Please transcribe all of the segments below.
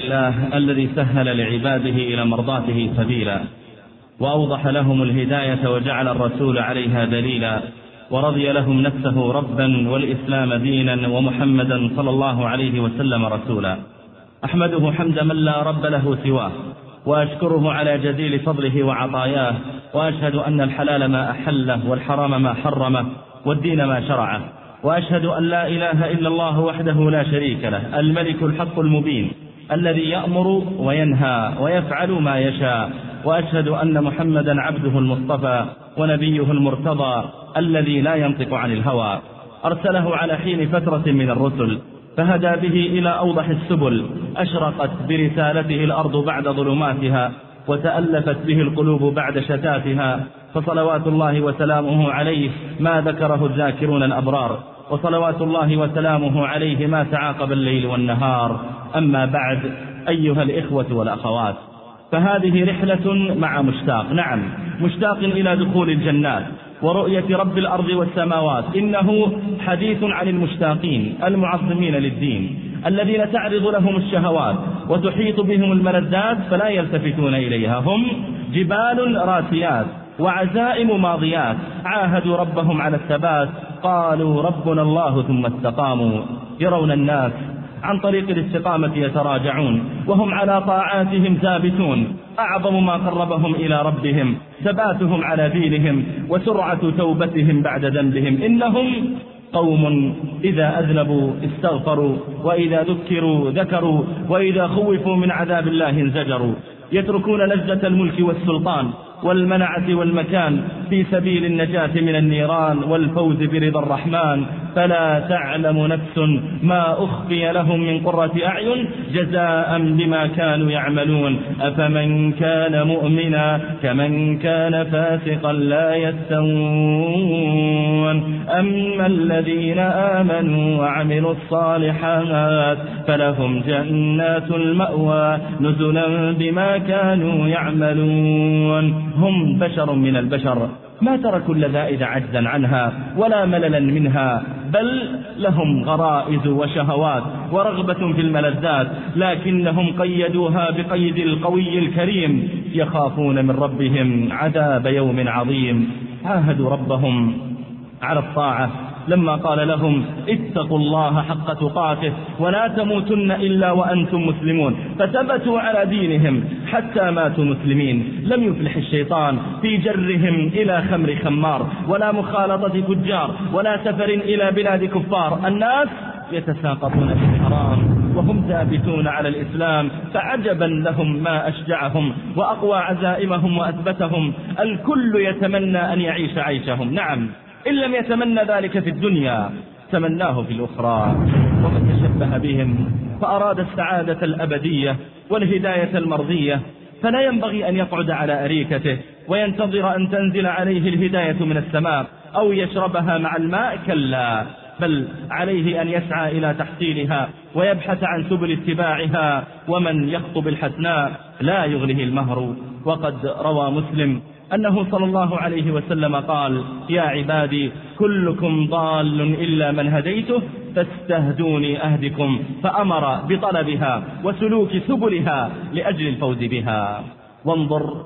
الله الذي سهل لعباده إلى مرضاته سبيلا وأوضح لهم الهداية وجعل الرسول عليها دليلا ورضي لهم نفسه ربا والإسلام دينا ومحمدا صلى الله عليه وسلم رسولا. أحمده حمد من لا رب له سواه وأشكره على جزيل فضله وعطاياه وأشهد أن الحلال ما أحله والحرام ما حرمه والدين ما شرعه وأشهد أن لا إله إلا الله وحده لا شريك له الملك الحق المبين الذي يأمر وينهى ويفعل ما يشاء وأشهد أن محمدا عبده المصطفى ونبيه المرتضى الذي لا ينطق عن الهوى. أرسله على حين فترة من الرسل فهدى به إلى أوضح السبل أشرقت برسالته الأرض بعد ظلماتها وتألفت به القلوب بعد شتاتها فصلوات الله وسلامه عليه ما ذكره الذاكرون الأبرار. وصلوات الله وسلامه عليه ما تعاقب الليل والنهار. أما بعد أيها الإخوة والأخوات فهذه رحلة مع مشتاق. نعم مشتاق إلى دخول الجنات ورؤية رب الأرض والسماوات. إنه حديث عن المشتاقين المعظمين للدين الذين تعرض لهم الشهوات وتحيط بهم الملذات فلا يلتفتون إليها. هم جبال راسيات. وعزائم ماضيات. عاهدوا ربهم على الثبات. قالوا ربنا الله ثم استقاموا. يرون الناس عن طريق الاستقامة يتراجعون. وهم على طاعاتهم ثابتون. أعظم ما قربهم إلى ربهم. ثباتهم على دينهم. وسرعة توبتهم بعد ذنبهم. إنهم قوم إذا أذنبوا استغفروا. وإذا ذكروا ذكروا. وإذا خوفوا من عذاب الله انزجروا. يتركون لذة الملك والسلطان. والمنعة والمكان في سبيل النجاة من النيران والفوز برضا الرحمن. فلا تعلم نفس ما أخفي لهم من قرة أعين جزاء بما كانوا يعملون. أفمن كان مؤمنا كمن كان فاسقا لا يستوون. أما الذين آمنوا وعملوا الصالحات فلهم جنات المأوى نزلا بما كانوا يعملون. هم بشر من البشر ما تركوا اللذائذ عجزا عنها ولا مللا منها بل لهم غرائز وشهوات ورغبة في الملذات لكنهم قيدوها بقيد القوي الكريم يخافون من ربهم عذاب يوم عظيم. عاهدوا ربهم على الطاعة. لما قال لهم اتقوا الله حق تقاته ولا تموتن إلا وأنتم مسلمون. فثبتوا على دينهم حتى ماتوا مسلمين. لم يفلح الشيطان في جرهم إلى خمر خمار. ولا مخالطة تجار ولا سفر إلى بلاد كفار. الناس يتساقطون في الحرام وهم ثابتون على الإسلام. فعجبا لهم ما أشجعهم وأقوى عزائمهم وأثبتهم. الكل يتمنى أن يعيش عيشهم. نعم. إن لم يتمنى ذلك في الدنيا تمناه في الأخرى. ومن تشبه بهم فأراد السعادة الأبدية والهداية المرضية فلا ينبغي أن يقعد على أريكته وينتظر أن تنزل عليه الهداية من السماء أو يشربها مع الماء كلا بل عليه أن يسعى إلى تحصيلها ويبحث عن سبل اتباعها ومن يخطب الحسناء لا يغنه المهر. وقد روى مسلم أنه صلى الله عليه وسلم قال يا عبادي كلكم ضال إلا من هديته فاستهدوني أهدكم. فأمر بطلبها وسلوك سبلها لأجل الفوز بها. وانظر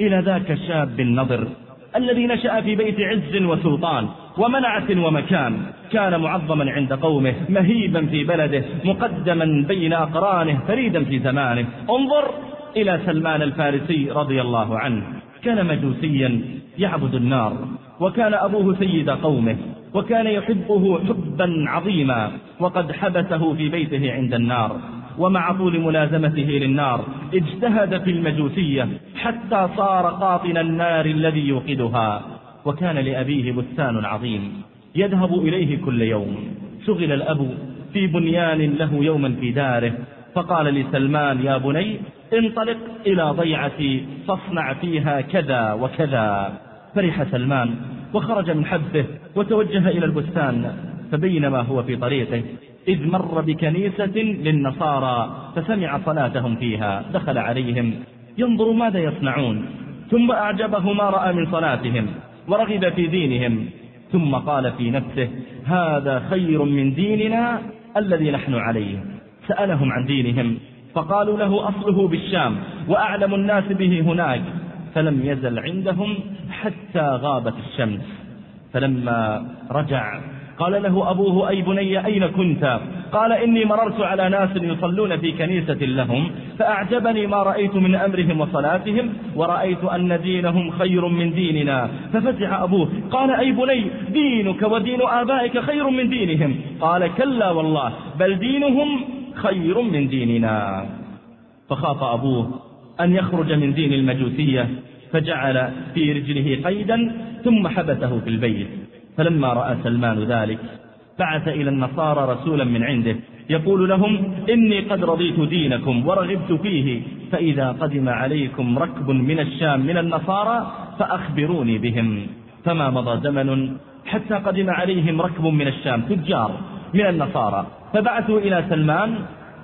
إلى ذاك الشاب النظر الذي نشأ في بيت عز وسلطان ومنعة ومكان كان معظما عند قومه مهيبا في بلده مقدما بين أقرانه فريدا في زمانه. انظر إلى سلمان الفارسي رضي الله عنه. كان مجوسيا يعبد النار وكان أبوه سيد قومه وكان يحبه حبا عظيما وقد حبسه في بيته عند النار. ومع طول ملازمته للنار اجتهد في المجوسية حتى صار قاطن النار الذي يوقدها. وكان لأبيه بستان عظيم يذهب إليه كل يوم. شغل الأب في بنيان له يوما في داره فقال لسلمان يا بني انطلق إلى ضيعتي فاصنع فيها كذا وكذا. فرح سلمان وخرج من حبه وتوجه إلى البستان فبينما هو في طريقه إذ مر بكنيسة للنصارى فسمع صلاتهم فيها دخل عليهم ينظر ماذا يصنعون ثم أعجبه ما رأى من صلاتهم ورغب في دينهم ثم قال في نفسه هذا خير من ديننا الذي نحن عليه. سألهم عن دينهم فقالوا له أصله بالشام وأعلم الناس به هناك فلم يزل عندهم حتى غابت الشمس. فلما رجع قال له أبوه أي بني أين كنت؟ قال إني مررت على ناس يصلون في كنيسة لهم فأعجبني ما رأيت من أمرهم وصلاتهم ورأيت أن دينهم خير من ديننا ففزع أبوه. قال أي بني دينك ودين آبائك خير من دينهم؟ قال كلا والله بل دينهم خير من ديننا. فخاف أبوه أن يخرج من دين المجوسية فجعل في رجله قيدا ثم حبسه في البيت. فلما رأى سلمان ذلك بعث إلى النصارى رسولا من عنده يقول لهم إني قد رضيت دينكم ورغبت فيه فإذا قدم عليكم ركب من الشام من النصارى فأخبروني بهم. فما مضى زمن حتى قدم عليهم ركب من الشام تجار من النصارى. فبعثوا إلى سلمان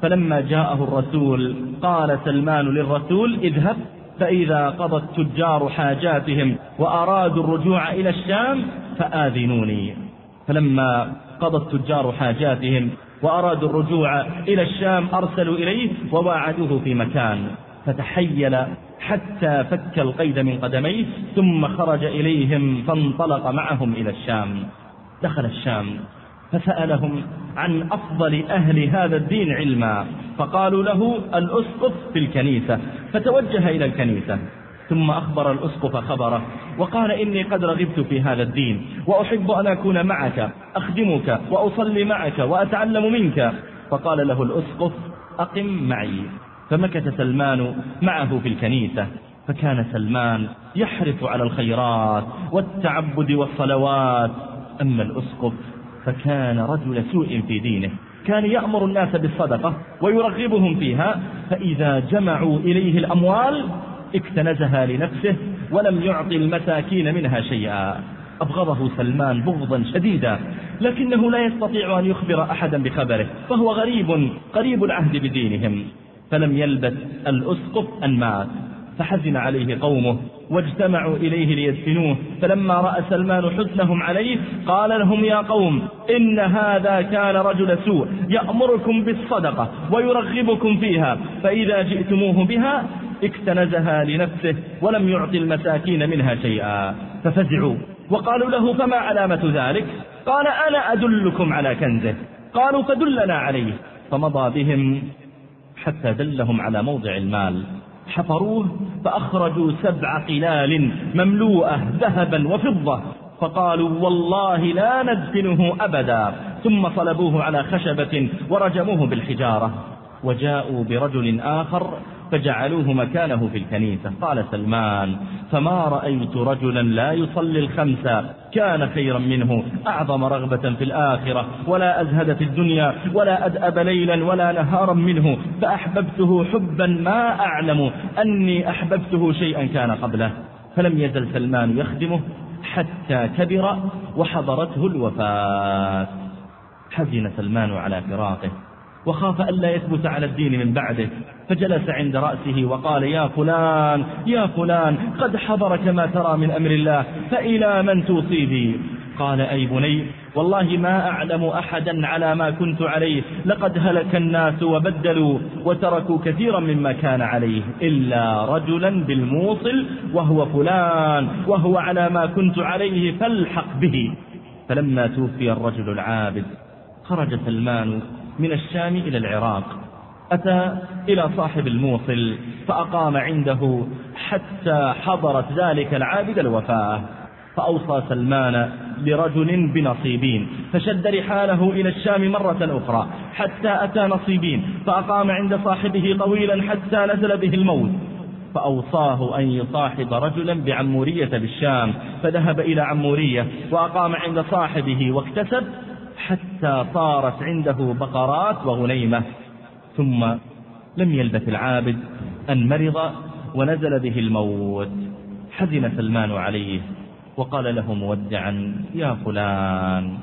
فلما جاءه الرسول قال سلمان للرسول اذهب فإذا قضى التجار حاجاتهم وأرادوا الرجوع إلى الشام فآذنوني. فلما قضى التجار حاجاتهم وأرادوا الرجوع إلى الشام أرسلوا إليه وواعدوه في مكان. فتحيل حتى فك القيد من قدميه ثم خرج إليهم فانطلق معهم إلى الشام. دخل الشام. فسألهم عن أفضل أهل هذا الدين علما فقالوا له الأسقف في الكنيسة فتوجه إلى الكنيسة ثم أخبر الأسقف خبره وقال إني قد رغبت في هذا الدين وأحب أن أكون معك أخدمك وأصلي معك وأتعلم منك. فقال له الأسقف أقم معي. فمكث سلمان معه في الكنيسة فكان سلمان يحرص على الخيرات والتعبد والصلوات. أما الأسقف فكان رجل سوء في دينه. كان يأمر الناس بالصدقة ويرغبهم فيها فإذا جمعوا إليه الأموال اكتنزها لنفسه ولم يعطي المساكين منها شيئا. أبغضه سلمان بغضا شديدا لكنه لا يستطيع أن يخبر أحدا بخبره فهو غريب قريب العهد بدينهم. فلم يلبث الأسقف أن مات. فحزن عليه قومه واجتمعوا إليه ليدفنوه فلما رأى سلمان حزنهم عليه قال لهم يا قوم إن هذا كان رجل سوء يأمركم بالصدقة ويرغبكم فيها فإذا جئتموه بها اكتنزها لنفسه ولم يعطي المساكين منها شيئا. ففزعوا وقالوا له فما علامة ذلك؟ قال أنا أدلكم على كنزه. قالوا فدلنا عليه. فمضى بهم حتى دلهم على موضع المال. حفروه فأخرجوا سبع قلال مملوءة ذهبا وفضة. فقالوا والله لا ندفنه أبدا. ثم صلبوه على خشبة ورجموه بالحجارة. وجاءوا برجل آخر فجعلوه مكانه في الكنيسة. قال سلمان فما رأيت رجلا لا يصلي الخمسة كان خيرا منه أعظم رغبة في الآخرة ولا أزهد في الدنيا ولا أدأب ليلا ولا نهارا منه. فأحببته حبا ما أعلم أني أحببته شيئا كان قبله. فلم يزل سلمان يخدمه حتى كبر وحضرته الوفاة. حزن سلمان على فراقه. وخاف ألا يثبت على الدين من بعده فجلس عند رأسه وقال يا فلان يا فلان قد حضرك ما ترى من أمر الله فإلى من توصي بي؟ قال أي بني والله ما أعلم أحدا على ما كنت عليه لقد هلك الناس وبدلوا وتركوا كثيرا مما كان عليه إلا رجلا بالموصل وهو فلان وهو على ما كنت عليه فالحق به. فلما توفي الرجل العابد خرج سلمان من الشام إلى العراق. أتى إلى صاحب الموصل فأقام عنده حتى حضرت ذلك العابد الوفاة. فأوصى سلمان لرجل بنصيبين فشد رحاله إلى الشام مرة أخرى حتى أتى نصيبين فأقام عند صاحبه طويلا حتى نزل به الموت. فأوصاه أن يصاحب رجلا بعمورية بالشام فذهب إلى عمورية وأقام عند صاحبه واكتسب حتى صارت عنده بقرات وغنيمة ثم لم يلبث العابد أن مرض ونزل به الموت. حزن سلمان عليه وقال له مودعا يا فلان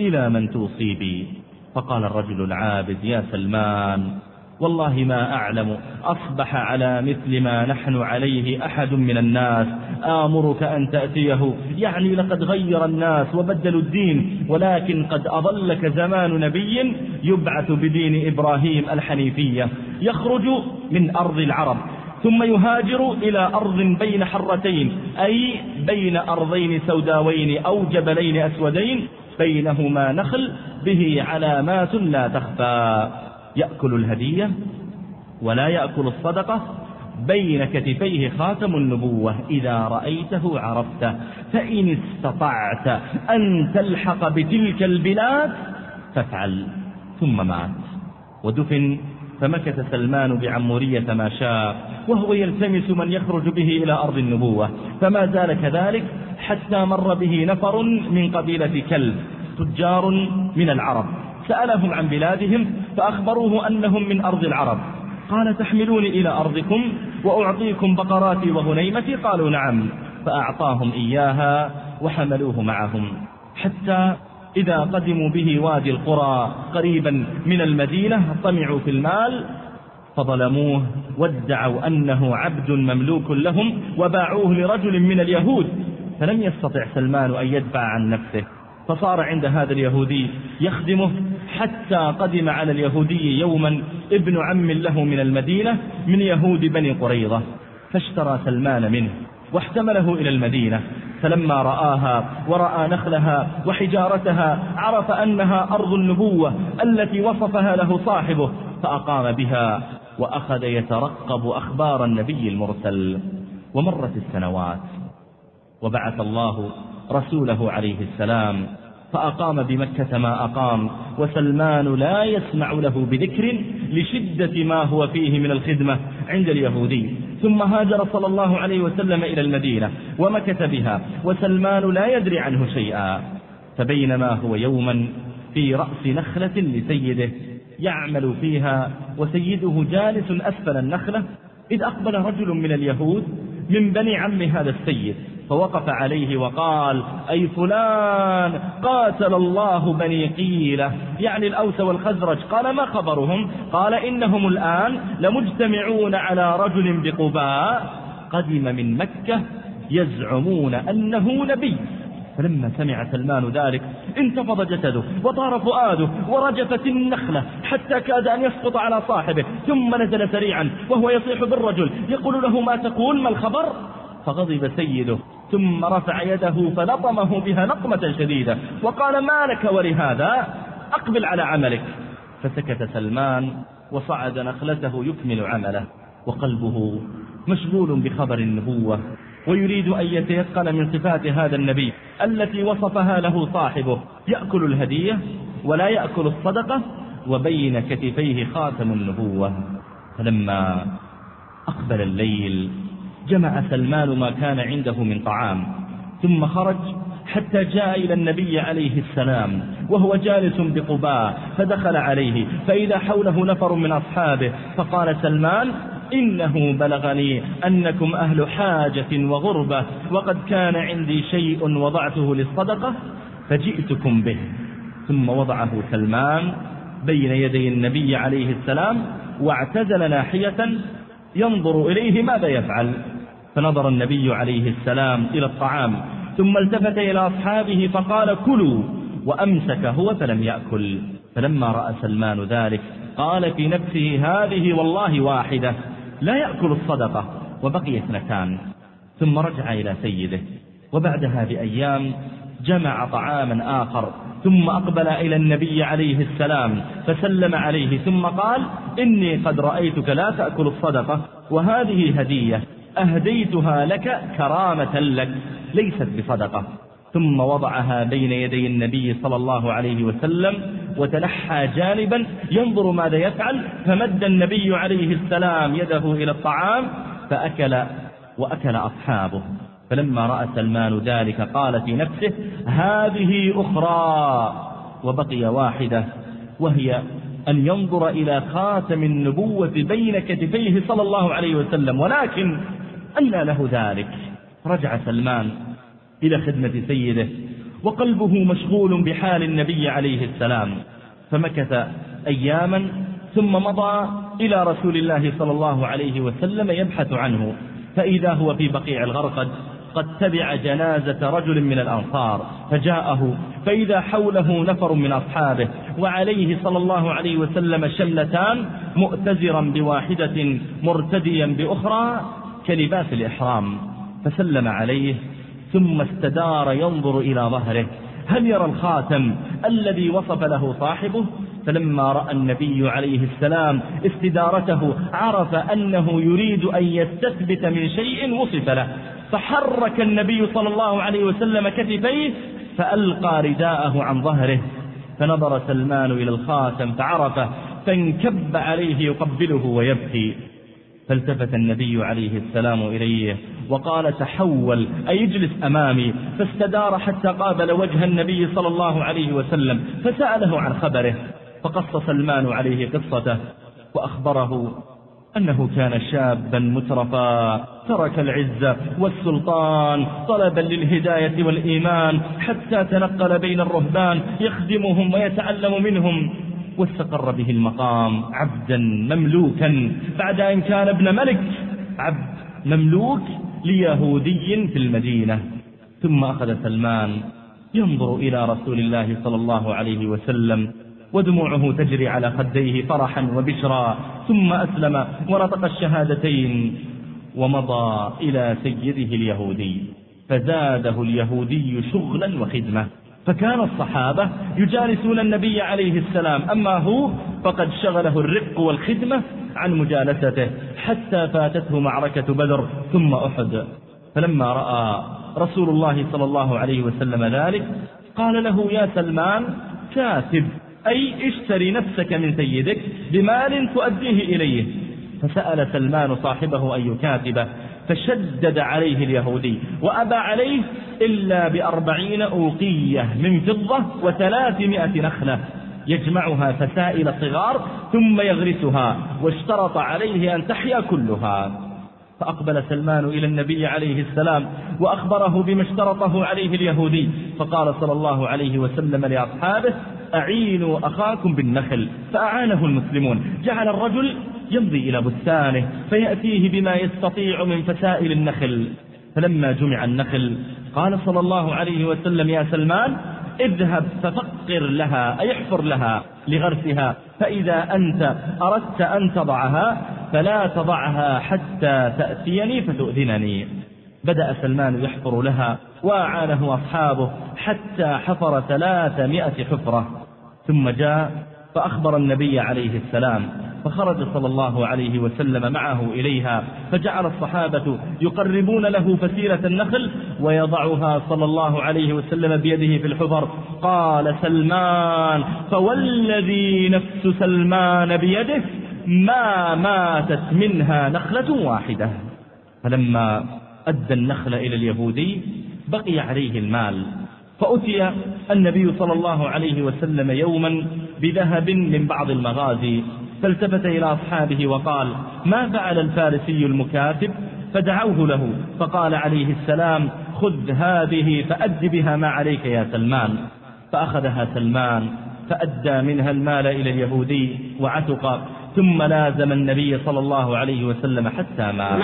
إلى من توصي بي؟ فقال الرجل العابد يا سلمان والله ما أعلم. أصبح على مثل ما نحن عليه أحد من الناس. آمرك أن تأتيه. يعني لقد غير الناس وبدلوا الدين ولكن قد أظلك زمان نبي يبعث بدين إبراهيم الحنيفية. يخرج من أرض العرب ثم يهاجر إلى أرض بين حرتين أي بين أرضين سوداوين أو جبلين أسودين بينهما نخل به علامات لا تخفى. يأكل الهدية ولا يأكل الصدقة بين كتفيه خاتم النبوة إذا رأيته عرفته. فإن استطعت أن تلحق بتلك البلاد فافعل ثم مات. ودفن فمكث سلمان بعمورية ما شاء وهو يلتمس من يخرج به إلى أرض النبوة. فما زال كذلك حتى مر به نفر من قبيلة كلب تجار من العرب. سألهم عن بلادهم فأخبروه أنهم من أرض العرب. قال تحملوني إلى أرضكم وأعطيكم بقراتي وغنيمتي؟ قالوا نعم. فأعطاهم إياها وحملوه معهم. حتى إذا قدموا به وادي القرى قريبا من المدينة طمعوا في المال فظلموه وادعوا أنه عبد مملوك لهم وباعوه لرجل من اليهود. فلم يستطع سلمان أن يدفع عن نفسه. فصار عند هذا اليهودي يخدمه حتى قدم على اليهودي يوما ابن عم له من المدينة من يهود بني قريظة فاشترى سلمان منه واحتمله إلى المدينة فلما رآها ورأى نخلها وحجارتها عرف أنها أرض النبوة التي وصفها له صاحبه فأقام بها وأخذ يترقب أخبار النبي المرسل. ومرت السنوات وبعث الله رسوله عليه السلام فأقام بمكة ما أقام وسلمان لا يسمع له بذكر لشدة ما هو فيه من الخدمة عند اليهودي. ثم هاجر صلى الله عليه وسلم إلى المدينة ومكث بها وسلمان لا يدري عنه شيئا. فبينما هو يوما في رأس نخلة لسيده يعمل فيها وسيده جالس أسفل النخلة إذ أقبل رجل من اليهود من بني عم هذا السيد. فوقف عليه وقال أي فلان قاتل الله بني قيلة. يعني الأوس والخزرج. قال ما خبرهم؟ قال إنهم الآن لمجتمعون على رجل بقباء قدم من مكة يزعمون أنه نبي. فلما سمع سلمان ذلك انتفض جسده وطار فؤاده ورجفت النخلة حتى كاد أن يسقط على صاحبه ثم نزل سريعا وهو يصيح بالرجل يقول له ما تقول؟ ما الخبر؟ فغضب سيده ثم رفع يده فلطمه بها نقمة شديدة وقال ما لك ولهذا؟ أقبل على عملك. فسكت سلمان وصعد نخلته يكمل عمله وقلبه مشغول بخبر النبوة ويريد أن يتيقن من صفات هذا النبي التي وصفها له صاحبه يأكل الهدية ولا يأكل الصدقة وبين كتفيه خاتم النبوة. فلما أقبل الليل جمع سلمان ما كان عنده من طعام ثم خرج حتى جاء إلى النبي عليه السلام وهو جالس بقباء فدخل عليه فإذا حوله نفر من أصحابه فقال سلمان إنه بلغني أنكم أهل حاجة وغربة وقد كان عندي شيء وضعته للصدقة فجئتكم به. ثم وضعه سلمان بين يدي النبي عليه السلام واعتزل ناحية ينظر إليه ماذا يفعل؟ فنظر النبي عليه السلام إلى الطعام ثم التفت إلى أصحابه فقال كلوا وأمسك هو فلم يأكل. فلما رأى سلمان ذلك قال في نفسه هذه والله واحدة لا يأكل الصدقة وبقي اثنتان. ثم رجع إلى سيده وبعدها بأيام جمع طعاما آخر ثم أقبل إلى النبي عليه السلام فسلم عليه ثم قال إني قد رأيتك لا تأكل الصدقة وهذه هدية أهديتها لك كرامة لك ليست بصدقة. ثم وضعها بين يدي النبي صلى الله عليه وسلم وتنحى جانبا ينظر ماذا يفعل فمد النبي عليه السلام يده إلى الطعام فأكل وأكل أصحابه. فلما رأى سلمان ذلك قال في نفسه هذه أخرى. وبقي واحدة وهي أن ينظر إلى خاتم النبوة بين كتفيه صلى الله عليه وسلم ولكن أن له ذلك. رجع سلمان إلى خدمة سيده وقلبه مشغول بحال النبي عليه السلام. فمكث أياما ثم مضى إلى رسول الله صلى الله عليه وسلم يبحث عنه. فإذا هو في بقيع الغرقد قد تبع جنازة رجل من الأنصار فجاءه فإذا حوله نفر من أصحابه وعليه صلى الله عليه وسلم شملتان مؤتزرا بواحدة مرتديا بأخرى كلباس الإحرام. فسلم عليه ثم استدار ينظر إلى ظهره. هل يرى الخاتم الذي وصف له صاحبه؟ فلما رأى النبي عليه السلام استدارته عرف أنه يريد أن يستثبت من شيء وصف له. فحرك النبي صلى الله عليه وسلم كتفيه فألقى رداءه عن ظهره فنظر سلمان إلى الخاتم فعرفه فانكب عليه يقبله ويبكي. فالتفت النبي عليه السلام إليه وقال تحول أي اجلس أمامي. فاستدار حتى قابل وجه النبي صلى الله عليه وسلم فسأله عن خبره فقص سلمان عليه قصته وأخبره أنه كان شابا مترفا ترك العزة والسلطان طلبا للهداية والإيمان حتى تنقل بين الرهبان يخدمهم ويتعلم منهم. واستقر به المقام عبدا مملوكا. بعد أن كان ابن ملك عبد مملوك ليهودي في المدينة. ثم أخذ سلمان ينظر إلى رسول الله صلى الله عليه وسلم. ودموعه تجري على خديه فرحا وبشرا ثم أسلم ونطق الشهادتين ومضى إلى سيده اليهودي. فزاده اليهودي شغلا وخدمة. فكان الصحابة يجالسون النبي عليه السلام أما هو فقد شغله الرق والخدمة عن مجالسته حتى فاتته معركة بدر ثم أحد. فلما رأى رسول الله صلى الله عليه وسلم ذلك قال له يا سلمان كاتب. أي اشتري نفسك من سيدك بمال تؤديه إليه. فسأل سلمان صاحبه أن يكاتبه فشدد عليه اليهودي وأبى عليه إلا بأربعين أوقية من فضة وثلاثمائة نخلة. يجمعها فسائل صغار ثم يغرسها واشترط عليه أن تحيا كلها. فأقبل سلمان إلى النبي عليه السلام وأخبره بما اشترطه عليه اليهودي. فقال صلى الله عليه وسلم لأصحابه أعينوا أخاكم بالنخل فأعانه المسلمون. جعل الرجل يمضي إلى بستانه فيأتيه بما يستطيع من فسائل النخل. فلما جمع النخل قال صلى الله عليه وسلم يا سلمان اذهب ففقر لها أي احفر لها لغرسها فإذا أنت أردت أن تضعها فلا تضعها حتى تأتيني فتؤذنني. بدأ سلمان يحفر لها وأعانه أصحابه حتى حفر ثلاثمائة حفرة. ثم جاء فأخبر النبي عليه السلام فخرج صلى الله عليه وسلم معه إليها فجعل الصحابة يقربون له فسيلة النخل ويضعها صلى الله عليه وسلم بيده في الحفر قال سلمان فوالذي نفس سلمان بيده ما ماتت منها نخلة واحدة. فلما أدى النخل إلى اليهودي بقي عليه المال. فأتي النبي صلى الله عليه وسلم يوما بذهب من بعض المغازي فالتفت إلى أصحابه وقال ما فعل الفارسي المكاتب فدعوه له فقال عليه السلام خذ هذه فأد بها ما عليك يا سلمان. فأخذها سلمان فأدى منها المال إلى اليهودي وعتق ثم لازم النبي صلى الله عليه وسلم حتى مات.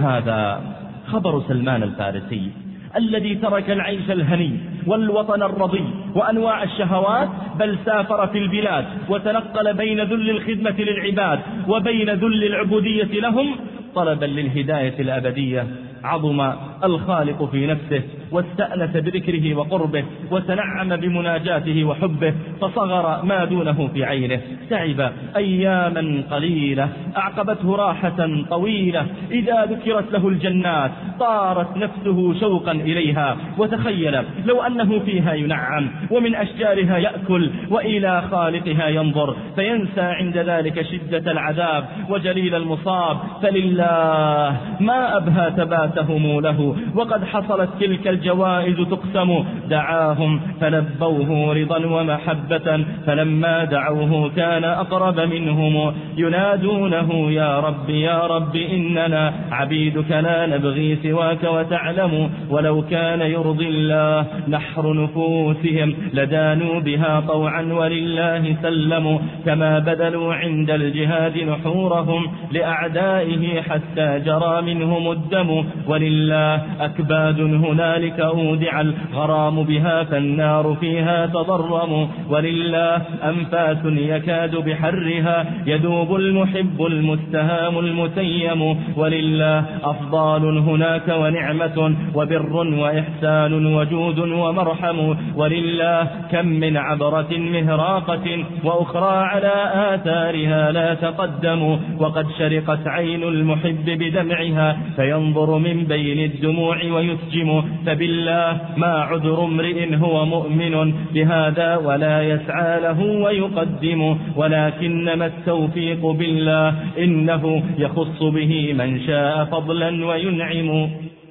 هذا خبر سلمان الفارسي. الذي ترك العيش الهني والوطن الرضي وأنواع الشهوات بل سافر في البلاد وتنقل بين ذل الخدمة للعباد وبين ذل العبودية لهم طلبا للهداية الأبدية. عظم الخالق في نفسه واستأنس بذكره وقربه وتنعم بمناجاته وحبه فصغر ما دونه في عينه. تعب أياما قليلة أعقبته راحة طويلة إذا ذكرت له الجنات طارت نفسه شوقا إليها وتخيل لو أنه فيها ينعم ومن أشجارها يأكل وإلى خالقها ينظر فينسى عند ذلك شدة العذاب وجليل المصاب. فلله ما أبهى تبات دعوتهم له. وقد حصلت تلك الجوائز تقسم. دعاهم فلبوه رضا ومحبة. فلما دعوه كان أقرب منهم. ينادونه يا رب يا رب إننا عبيدك لا نبغي سواك وتعلم. ولو كان يرضي الله نحر نفوسهم لدانوا بها طوعا ولله سلموا كما بذلوا عند الجهاد نحورهم لأعدائه حتى جرى منهم الدم. ولله أكباد هنالك أودع الغرام بها فالنار فيها تضرم ولله أنفاس يكاد بحرها يذوب المحب المستهام المتيم ولله أفضال هناك ونعمة وبر وإحسان وجود ومرحم ولله كم من عبرة مهراقة وأخرى على آثارها لا تقدم وقد شرقت عين المحب بدمعها فينظر من بين الدموع ويسجم فبالله ما عذر امرئ هو مؤمن بهذا ولا يسعى له ويقدم. ولكنما التوفيق بالله إنه يخص به من شاء فضلا وينعم.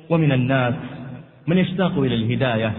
ومن الناس من يشتاق إلى الهداية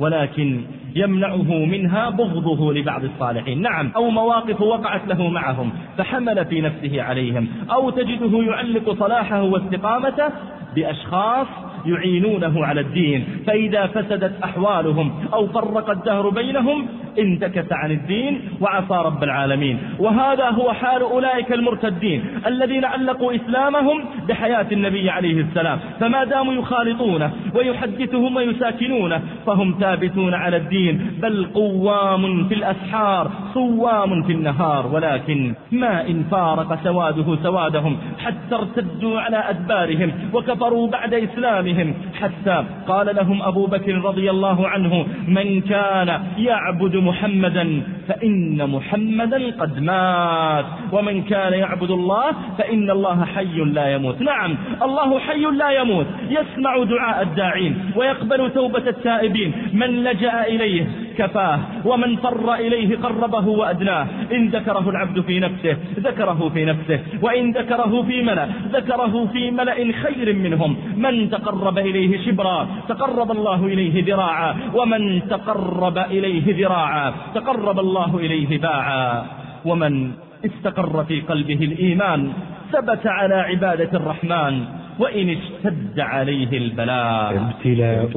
ولكن يمنعه منها بغضه لبعض الصالحين. نعم أو مواقف وقعت له معهم فحمل في نفسه عليهم أو تجده يعلق صلاحه واستقامته بأشخاص يعينونه على الدين. فإذا فسدت أحوالهم أو فرق الدهر بينهم انتكس عن الدين وعصى رب العالمين. وهذا هو حال أولئك المرتدين الذين علقوا إسلامهم بحياة النبي عليه السلام. فما داموا يخالطونه ويحدثهم ويساكنونه فهم ثابتون على الدين. بل قوام في الأسحار صوام في النهار. ولكن ما إن فارق سواده سوادهم حتى ارتدوا على أدبارهم وكفروا بعد إسلامهم. حتى قال لهم أبو بكر رضي الله عنه من كان يعبد محمدا فإن محمدا قد مات ومن كان يعبد الله فإن الله حي لا يموت. نعم الله حي لا يموت يسمع دعاء الداعين ويقبل توبة التائبين من لجأ إليه كفاه ومن فر إليه قربه وأدناه إن ذكره العبد في نفسه ذكره في نفسه وإن ذكره في ملأ ذكره في ملأ خير منهم من تقرب إليه شبرا تقرب الله إليه ذراعا ومن تقرب إليه ذراعا تقرب الله إليه باعا. ومن استقر في قلبه الإيمان ثبت على عبادة الرحمن وإن اشتد عليه البلاء. ابتلاء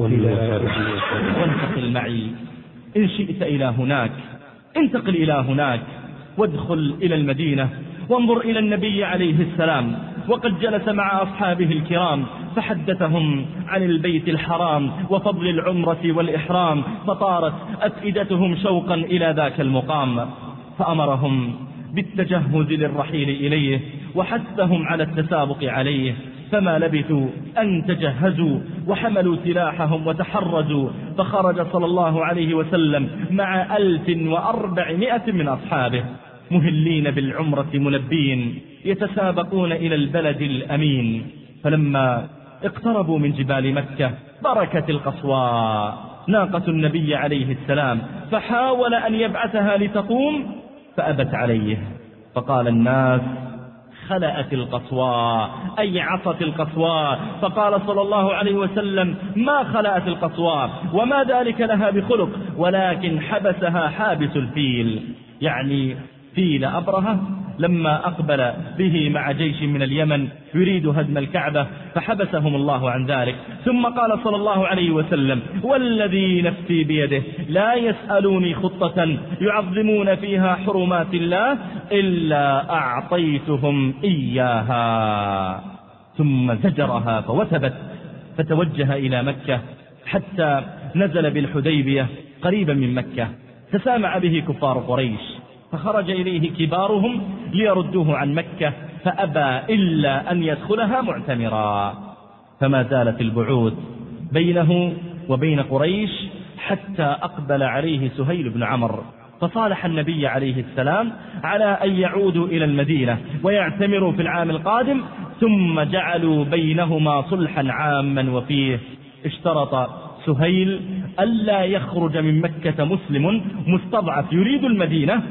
وانتقل معي. إن شئت إلى هناك انتقل إلى هناك وادخل إلى المدينة وانظر إلى النبي عليه السلام وقد جلس مع أصحابه الكرام فحدثهم عن البيت الحرام وفضل العمرة والإحرام فطارت أفئدتهم شوقا إلى ذاك المقام فأمرهم بالتجهز للرحيل إليه وحثهم على التسابق عليه فما لبثوا أن تجهزوا وحملوا سلاحهم وتحرزوا فخرج صلى الله عليه وسلم مع ألف وأربعمائة من أصحابه مهلين بالعمرة ملبين يتسابقون إلى البلد الأمين. فلما اقتربوا من جبال مكة بركت القصواء. ناقة النبي عليه السلام. فحاول أن يبعثها لتقوم فأبت عليه. فقال الناس خلأت القصواء. أي عصت القصواء. فقال صلى الله عليه وسلم ما خلأت القصواء وما ذلك لها بخلق ولكن حبسها حابس الفيل. يعني فيل أبرهة لما أقبل به مع جيش من اليمن يريد هدم الكعبة فحبسهم الله عن ذلك. ثم قال صلى الله عليه وسلم والذي نفسي بيده لا يسألوني خطة يعظمون فيها حرمات الله إلا أعطيتهم إياها. ثم زجرها فوثبت فتوجه إلى مكة حتى نزل بالحديبية قريبا من مكة تسامع به كفار قريش. فخرج إليه كبارهم ليردوه عن مكة فأبى إلا أن يدخلها معتمرا. فما زالت البعود بينه وبين قريش حتى أقبل عليه سهيل بن عمر فصالح النبي عليه السلام على أن يعودوا إلى المدينة ويعتمروا في العام القادم ثم جعلوا بينهما صلحا عاما وفيه. اشترط سهيل ألا يخرج من مكة مسلم مستضعف يريد المدينة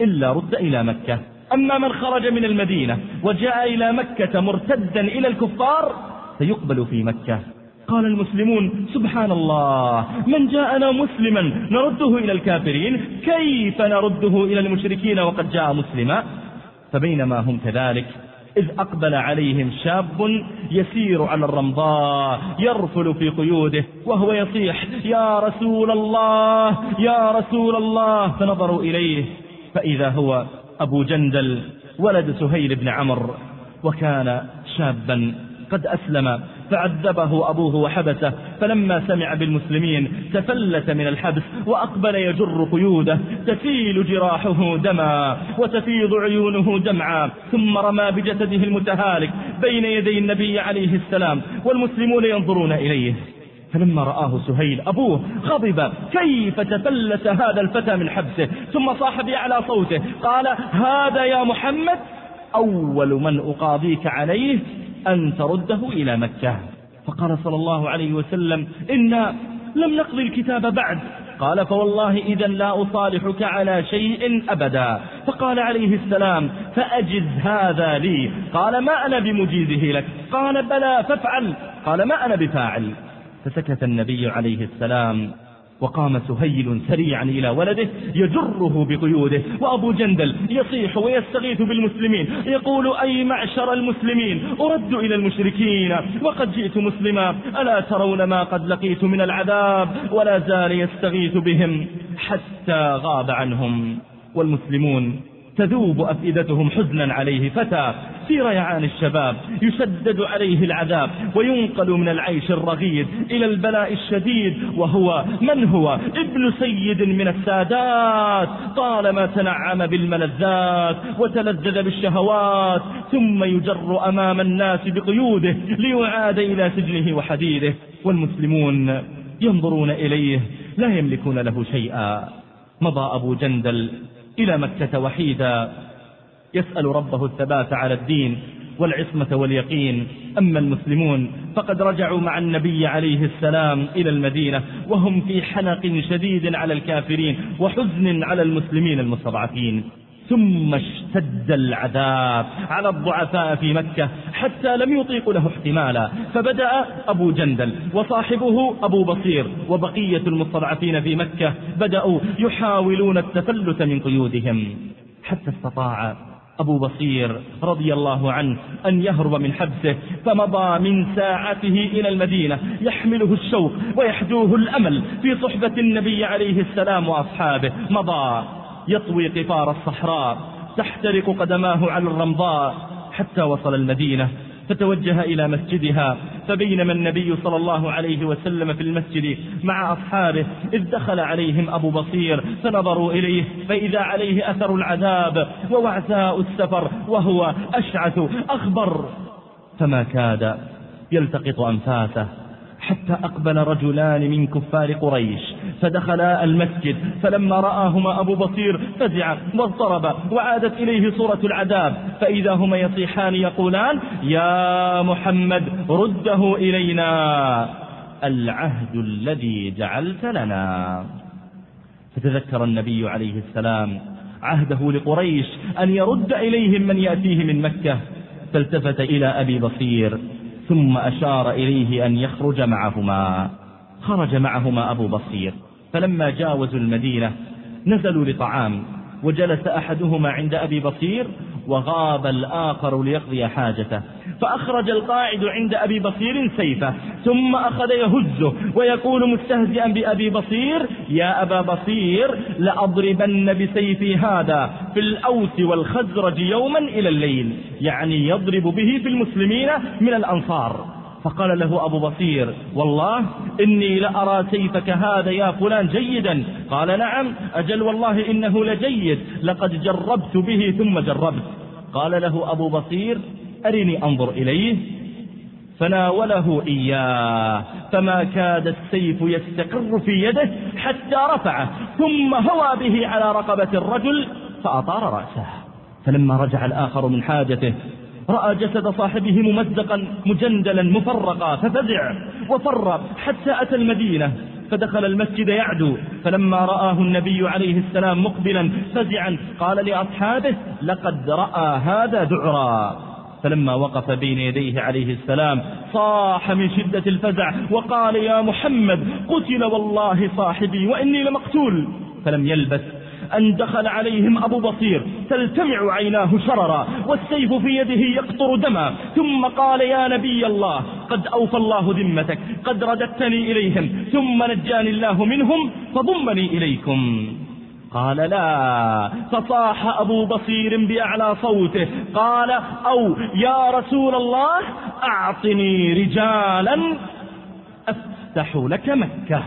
إلا رد إلى مكة. أما من خرج من المدينة وجاء إلى مكة مرتدا إلى الكفار سيقبل في مكة. قال المسلمون سبحان الله من جاءنا مسلما نرده إلى الكافرين كيف نرده إلى المشركين وقد جاء مسلما؟ فبينما هم كذلك إذ أقبل عليهم شاب يسير على الرمضاء يرفل في قيوده وهو يصيح يا رسول الله يا رسول الله. فنظروا إليه. فإذا هو أبو جندل ولد سهيل بن عمرو وكان شابا قد أسلم فعذبه أبوه وحبسه فلما سمع بالمسلمين تفلت من الحبس وأقبل يجر قيوده تسيل جراحه دما وتفيض عيونه دمعا ثم رمى بجسده المتهالك بين يدي النبي عليه السلام والمسلمون ينظرون إليه. فلما رآه سهيل أبوه غضب كيف تفلت هذا الفتى من حبسه؟ ثم صاح بأعلى صوته قال هذا يا محمد أول من أقاضيك عليه أن ترده إلى مكة. فقال صلى الله عليه وسلم إنا لم نقضي الكتاب بعد. قال فوالله إذا لا أصالحك على شيء أبدا. فقال عليه السلام فأجز هذا لي. قال ما أنا بمجيزه لك. قال بلى فافعل. قال ما أنا بفاعل. فسكت النبي عليه السلام وقام سهيل سريعا إلى ولده يجره بقيوده وأبو جندل يصيح ويستغيث بالمسلمين يقول أي معشر المسلمين؟ أرد إلى المشركين وقد جئت مسلما ألا ترون ما قد لقيت من العذاب؟ ولا زال يستغيث بهم حتى غاب عنهم. والمسلمون تذوب أفئدتهم حزنا عليه فتى في ريعان الشباب. يشدد عليه العذاب وينقل من العيش الرغيد إلى البلاء الشديد. وهو من هو؟ ابن سيد من السادات. طالما تنعم بالملذات وتلذذ بالشهوات ثم يجر أمام الناس بقيوده ليعاد إلى سجنه وحديده. والمسلمون ينظرون إليه لا يملكون له شيئا. مضى أبو جندل إلى مكة وحيدا. يسأل ربه الثبات على الدين والعصمة واليقين. أما المسلمون فقد رجعوا مع النبي عليه السلام إلى المدينة وهم في حنق شديد على الكافرين وحزن على المسلمين المستضعفين. ثم اشتد العذاب على الضعفاء في مكة حتى لم يطيقوا له احتمالا. فبدأ أبو جندل وصاحبه أبو بصير وبقية المستضعفين في مكة بدأوا يحاولون التفلت من قيودهم. حتى استطاع أبو بصير رضي الله عنه أن يهرب من حبسه فمضى من ساعته إلى المدينة يحمله الشوق ويحدوه الأمل في صحبة النبي عليه السلام وأصحابه. مضى يطوي قفار الصحراء تحترق قدماه على الرمضاء حتى وصل المدينة. فتوجه إلى مسجدها فبينما النبي صلى الله عليه وسلم في المسجد مع أصحابه إذ دخل عليهم أبو بصير فنظروا إليه فإذا عليه أثر العذاب ووعثاء السفر وهو أشعث أخبر فما كاد يلتقط أنفاسه. حتى أقبل رجلان من كفار قريش. فدخلا المسجد فلما رآهما أبو بصير فزع واضطرب وعادت إليه صورة العذاب. فإذا هما يصيحان يقولان يا محمد رده إلينا. العهد الذي جعلت لنا. فتذكر النبي عليه السلام عهده لقريش أن يرد إليهم من يأتيه من مكة. فالتفت إلى أبي بصير. ثم أشار إليه أن يخرج معهما. خرج معهما أبو بصير. فلما جاوزوا المدينة نزلوا لطعام وجلس أحدهما عند أبي بصير وغاب الآخر ليقضي حاجته. فأخرج القاعد عند أبي بصير سيفه ثم أخذ يهزه ويقول مستهزئا بأبي بصير يا أبا بصير لأضربن بسيفي هذا في الأوس والخزرج يوما إلى الليل. يعني يضرب به في المسلمين من الأنصار. فقال له أبو بصير والله إني لأرى سيفك هذا يا فلان جيدا. قال نعم أجل والله إنه لجيد لقد جربت به ثم جربت. قال له أبو بصير أرني أنظر إليه. فناوله إياه فما كاد السيف يستقر في يده حتى رفعه ثم هوى به على رقبة الرجل فأطار رأسه. فلما رجع الآخر من حاجته رأى جسد صاحبه ممزقا مجندلا مفرقا ففزع وفر حتى أتى المدينة فدخل المسجد يعدو فلما رآه النبي عليه السلام مقبلا فزعا قال لأصحابه لقد رأى هذا ذعرا فلما وقف بين يديه عليه السلام صاح من شدة الفزع وقال يا محمد قتل والله صاحبي وإني لمقتول. فلم يلبث أن دخل عليهم أبو بصير تلتمع عيناه شررا والسيف في يده يقطر دما. ثم قال يا نبي الله قد أوفى الله ذمتك قد رددتني إليهم ثم نجاني الله منهم فضمني إليكم. قال لا. فصاح أبو بصير بأعلى صوته قال أو يا رسول الله أعطني رجالا أفتح لك مكة.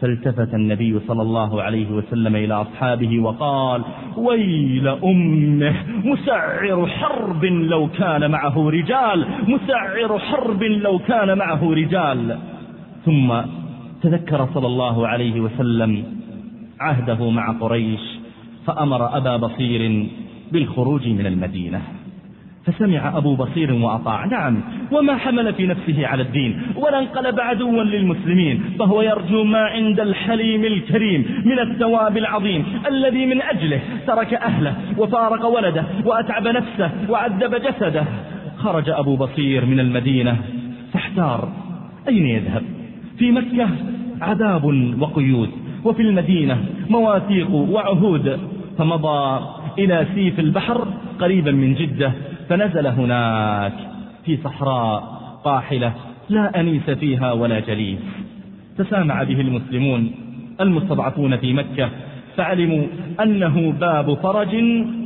فالتفت النبي صلى الله عليه وسلم إلى أصحابه وقال ويل أمه مسعر حرب لو كان معه رجال مسعر حرب لو كان معه رجال. ثم تذكر صلى الله عليه وسلم عهده مع قريش فأمر أبا بصير بالخروج من المدينة. فسمع أبو بصير وأطاع. نعم وما حمل في نفسه على الدين ولا انقلب عدوا للمسلمين فهو يرجو ما عند الحليم الكريم من الثواب العظيم الذي من أجله ترك أهله وفارق ولده وأتعب نفسه وعذب جسده. خرج أبو بصير من المدينة فاحتار أين يذهب؟ في مكة عذاب وقيود وفي المدينة مواثيق وعهود فمضى إلى سيف البحر قريبا من جدة فنزل هناك في صحراء قاحلة لا أنيس فيها ولا جليس. تسامع به المسلمون المستضعفون في مكة فعلموا أنه باب فرج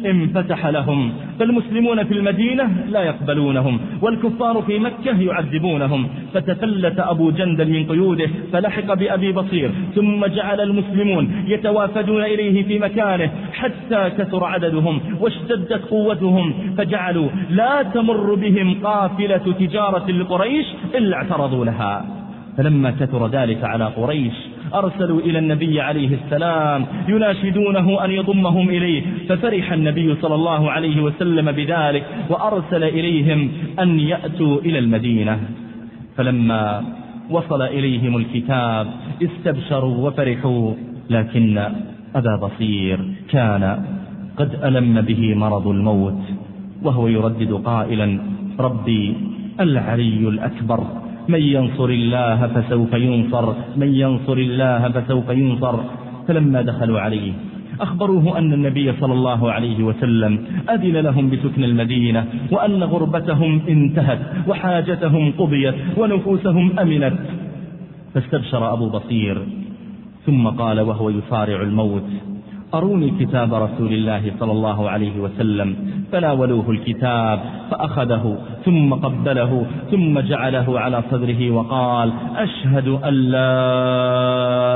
انفتح لهم. فالمسلمون في المدينة لا يقبلونهم والكفار في مكة يعذبونهم. فتفلت أبو جندل من قيوده فلحق بأبي بصير ثم جعل المسلمون يتوافدون إليه في مكانه حتى كثر عددهم واشتدت قوتهم فجعلوا لا تمر بهم قافلة تجارة لقريش إلا اعترضوا لها. فلما كثر ذلك على قريش أرسلوا إلى النبي عليه السلام يناشدونه أن يضمهم إليه ففرح النبي صلى الله عليه وسلم بذلك وأرسل إليهم أن يأتوا إلى المدينة. فلما وصل إليهم الكتاب استبشروا وفرحوا لكن أبا بصير كان قد ألم به مرض الموت وهو يردد قائلا ربي العلي الأكبر. من ينصر الله فسوف ينصر من ينصر الله فسوف ينصر. فلما دخلوا عليه أخبروه أن النبي صلى الله عليه وسلم أذن لهم بسكن المدينة وأن غربتهم انتهت وحاجتهم قضيت ونفوسهم أمنت. فاستبشر أبو بصير ثم قال وهو يصارع الموت. أروني كتاب رسول الله صلى الله عليه وسلم. فناولوه الكتاب. فأخذه ثم قبله ثم جعله على صدره وقال أشهد أن لا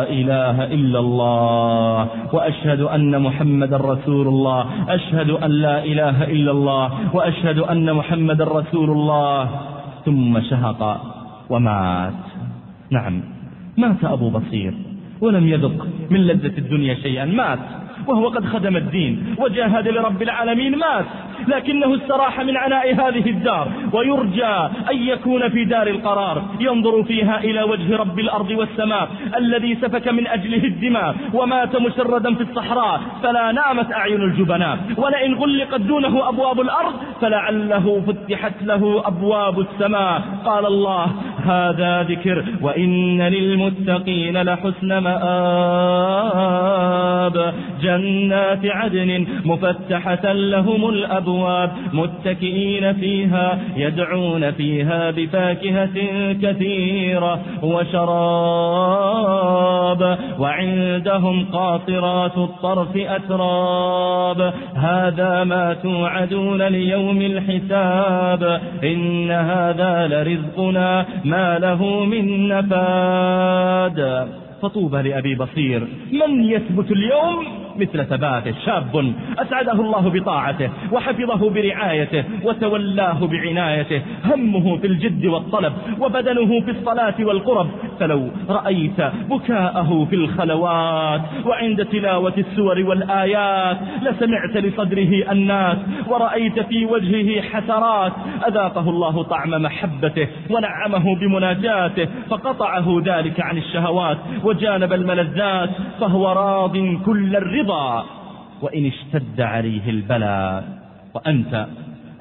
إله إلا الله وأشهد أن محمد رسول الله أشهد أن لا إله إلا الله وأشهد أن محمد رسول الله. ثم شهق ومات. نعم. مات أبو بصير ولم يذق من لذة الدنيا شيئا. مات. وهو قد خدم الدين وجاهد لرب العالمين مات. لكنه استراح من عناء هذه الدار ويرجى أن يكون في دار القرار ينظر فيها إلى وجه رب الأرض والسماء الذي سفك من أجله الدماء ومات مشردا في الصحراء فلا نامت أعين الجبناء. ولئن غلقت دونه أبواب الأرض فلعله فتحت له أبواب السماء. قال الله هذا ذكر وإن للمتقين لحسن مآب. جنات عدن مفتحة لهم الأبواب متكئين فيها يدعون فيها بفاكهة كثيرة وشراب. وعندهم قاصرات الطرف أتراب. هذا ما توعدون ليوم الحساب. إن هذا لرزقنا. ما له من نفاد. فطوبى لأبي بصير. من يثبت اليوم مثل ثباته شاب أسعده الله بطاعته وحفظه برعايته وتولاه بعنايته همه في الجد والطلب وبدنه في الصلاة والقرب. فلو رأيت بكاءه في الخلوات وعند تلاوة السور والآيات لسمعت لصدره الناس ورأيت في وجهه حسرات. أذاقه الله طعم محبته ونعمه بمناجاته فقطعه ذلك عن الشهوات وجانب الملذات فهو راض كل الرضا. وإن اشتد عليه البلاء وأنت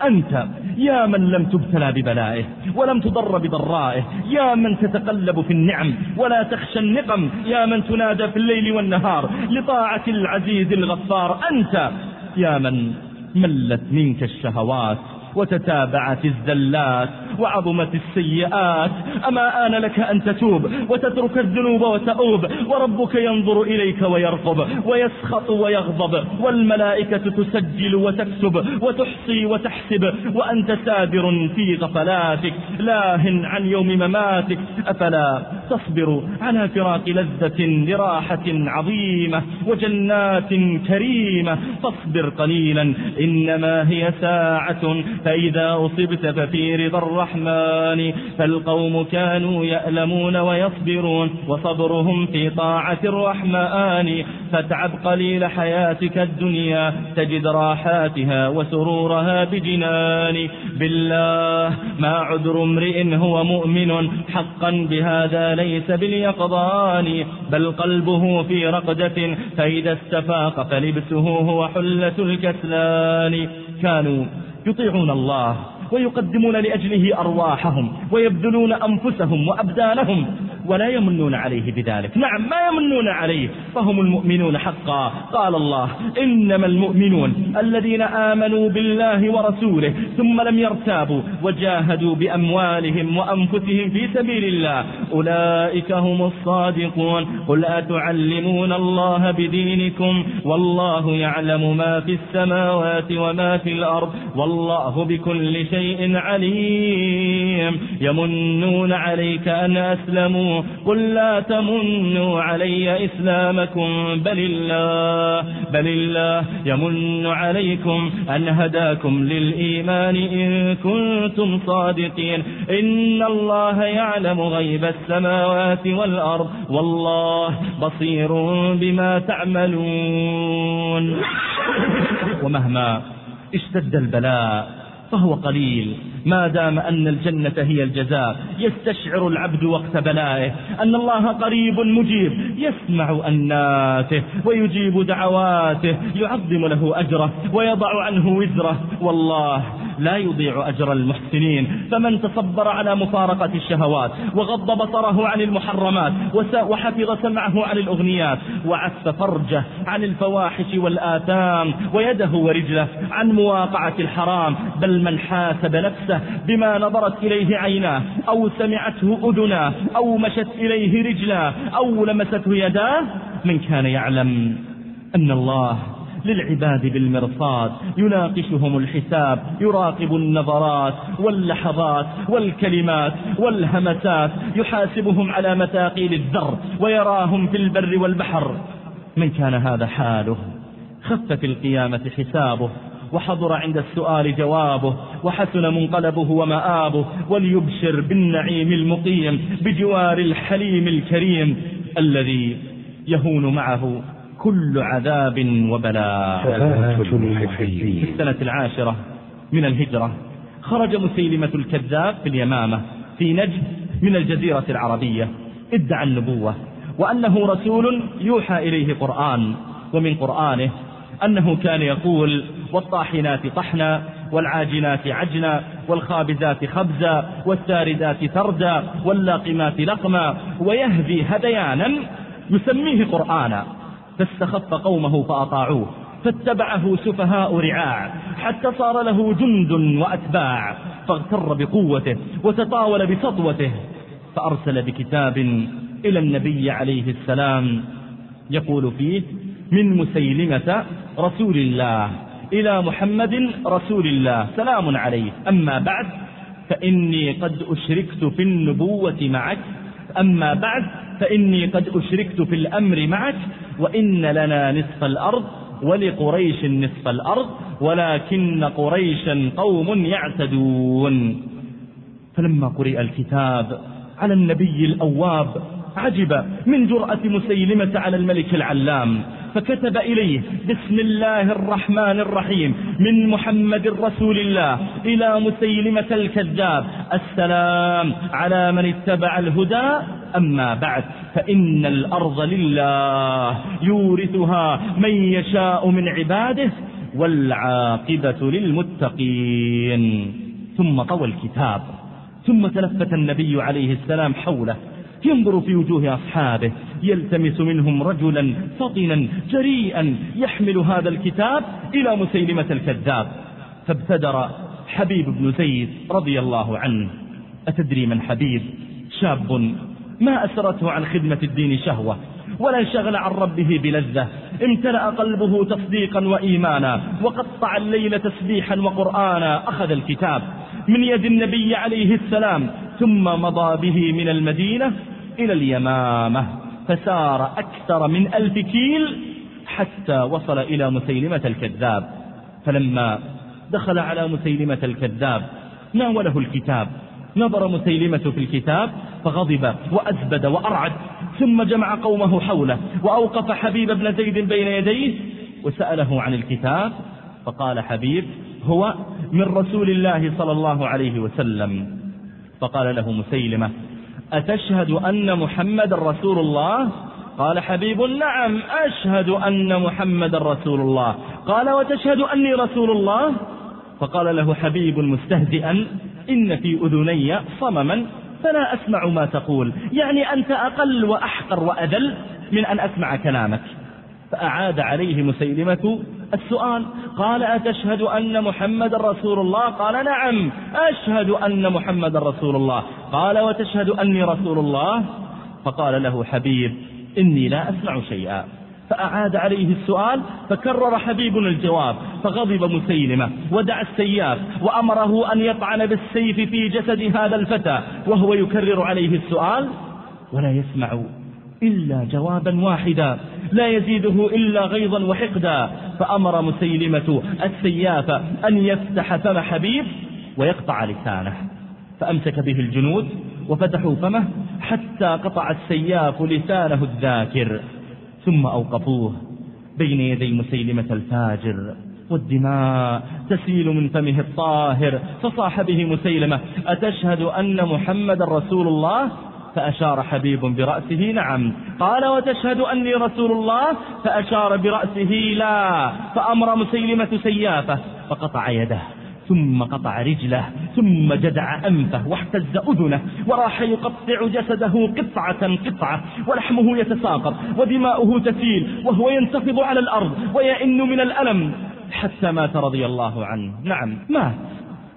أنت يا من لم تبتلى ببلائه ولم تضر بضرائه يا من تتقلب في النعم ولا تخشى النقم يا من تنادى في الليل والنهار لطاعة العزيز الغفار أنت يا من ملت منك الشهوات وتتابعت الزلات وعظمت السيئات. أما آن لك أن تتوب وتترك الذنوب وتؤوب وربك ينظر إليك ويرقب ويسخط ويغضب والملائكة تسجل وتكتب وتحصي وتحسب وأنت سادر في غفلاتك لاه عن يوم مماتك. أفلا تصبر على فراق لذة لراحة عظيمة وجنات كريمة. فاصبر قليلا إنما هي ساعة فإذا أصبت ففي رضا الرحمن فالقوم كانوا يألمون ويصبرون وصبرهم في طاعة الرحمن. فاتعب قليل حياتك الدنيا تجد راحاتها وسرورها بجنان. بالله ما عذر امرئ هو مؤمن حقا بهذا ليس باليقظان بل قلبه في رقدة فإذا استفاق فلبسه هو حلة الكسلان. كانوا يطيعون الله ويقدمون لأجله أرواحهم ويبذلون أنفسهم وأبدانهم ولا يمنون عليه بذلك. نعم ما يمنون عليه فهم المؤمنون حقا. قال الله إنما المؤمنون الذين آمنوا بالله ورسوله ثم لم يرتابوا وجاهدوا بأموالهم وأنفسهم في سبيل الله. أولئك هم الصادقون. قل أتعلمون الله بدينكم؟ والله يعلم ما في السماوات وما في الأرض. والله بكل شيء عليم. يمنون عليك أن أسلموا قل لا تمنوا علي إسلامكم بل الله بل الله يمن عليكم أن هداكم للإيمان إن كنتم صادقين. إن الله يعلم غيب السماوات والأرض والله بصير بما تعملون. ومهما اشتد البلاء فهو قليل. ما دام أن الجنة هي الجزاء يستشعر العبد وقت بلائه أن الله قريب مجيب يسمع أناته ويجيب دعواته يعظم له أجره ويضع عنه وزره. والله لا يضيع أجر المحسنين. فمن تصبر على مفارقة الشهوات وغض بصره عن المحرمات وحفظ سمعه عن الأغنيات وعف فرجه عن الفواحش والآثام ويده ورجله عن مواقعة الحرام بل من حاسب نفسه بما نظرت إليه عيناه أو سمعته أذناه أو مشت إليه رجلاه أو لمسته يداه من كان يعلم أن الله للعباد بالمرصاد. يناقشهم الحساب يراقب النظرات واللحظات والكلمات والهمسات. يحاسبهم على مثاقيل الذر ويراهم في البر والبحر. من كان هذا حاله؟ خف في القيامة حسابه وحضر عند السؤال جوابه وحسن منقلبه ومآبه وليبشر بالنعيم المقيم بجوار الحليم الكريم الذي يهون معه. كل عذاب وبلاء. في السنة العاشرة من الهجرة خرج مسيلمة الكذاب في اليمامة في نجد من الجزيرة العربية. ادعى النبوة وأنه رسول يوحى إليه قرآن ومن قرآنه أنه كان يقول والطاحنات طحنا والعاجنات عجنا والخابزات خبزا والساردات تردا واللاقمات لقما ويهدي هديانا يسميه قرآنا. فاستخف قومه فأطاعوه فاتبعه سفهاء رعاع حتى صار له جند وأتباع فاغتر بقوته وتطاول بسطوته فأرسل بكتاب إلى النبي عليه السلام يقول فيه من مسيلمة رسول الله إلى محمد رسول الله سلام عليه أما بعد فإني قد أشركت في النبوة معك أما بعد فإني قد أشركت في الأمر معك وإن لنا نصف الأرض ولقريش نصف الأرض ولكن قريشا قوم يعتدون. فلما قرئ الكتاب على النبي الأواب عجب من جرأة مسيلمة على الملك العلام فكتب إليه بسم الله الرحمن الرحيم من محمد رسول الله إلى مسيلمة الكذاب السلام على من اتبع الهدى أما بعد فإن الأرض لله يورثها من يشاء من عباده والعاقبة للمتقين. ثم طوى الكتاب ثم تلفت النبي عليه السلام حوله ينظر في وجوه أصحابه يلتمس منهم رجلا فطنا جريئا يحمل هذا الكتاب إلى مسيلمة الكذاب. فابتدر حبيب بن زيد رضي الله عنه. أتدري من حبيب؟ شاب ما أسرته عن خدمة الدين شهوة ولا انشغل عن ربه بلذة. امتلأ قلبه تصديقا وإيمانا وقطع الليل تسبيحا وقرآنا. أخذ الكتاب من يد النبي عليه السلام ثم مضى به من المدينة إلى اليمامة. فسار أكثر من ألف كيل حتى وصل إلى مسيلمة الكذاب. فلما دخل على مسيلمة الكذاب ناوله الكتاب. نظر مسيلمة في الكتاب فغضب وأزبد وأرعد ثم جمع قومه حوله وأوقف حبيب بن زيد بين يديه وسأله عن الكتاب فقال حبيب هو من رسول الله صلى الله عليه وسلم. فقال له مسيلمة أتشهد أن محمد رسول الله؟ قال حبيب نعم أشهد أن محمد رسول الله. قال وتشهد أني رسول الله؟ فقال له حبيب مستهزئا إن في أذني صمما فلا أسمع ما تقول. يعني أنت أقل وأحقر وأذل من أن أسمع كلامك. فأعاد عليه مسيلمة السؤال. قال أتشهد أن محمد رسول الله؟ قال نعم. أشهد أن محمد رسول الله. قال وتشهد أني رسول الله؟ فقال له حبيب إني لا أسمع شيئا. فأعاد عليه السؤال فكرر حبيب الجواب فغضب مسيلمة ودعا السياف وأمره أن يطعن بالسيف في جسد هذا الفتى وهو يكرر عليه السؤال ولا يسمع إلا جوابا واحدا لا يزيده إلا غيظا وحقدا فأمر مسيلمة السياف أن يفتح فم حبيب ويقطع لسانه فأمسك به الجنود وفتحوا فمه حتى قطع السياف لسانه الذاكر. ثم أوقفوه بين يدي مسيلمة الفاجر والدماء تسيل من فمه الطاهر فصاح به مسيلمة أتشهد أن محمد رسول الله؟ فأشار حبيب برأسه نعم. قال وتشهد أني رسول الله؟ فأشار برأسه لا. فأمر مسيلمة سيافة فقطع يده. ثم قطع رجله ثم جدع أنفه واحتز أذنه وراح يقطع جسده قطعة قطعة ولحمه يتساقط ودماؤه تسيل وهو ينتفض على الأرض ويئن من الألم حتى مات رضي الله عنه. نعم مات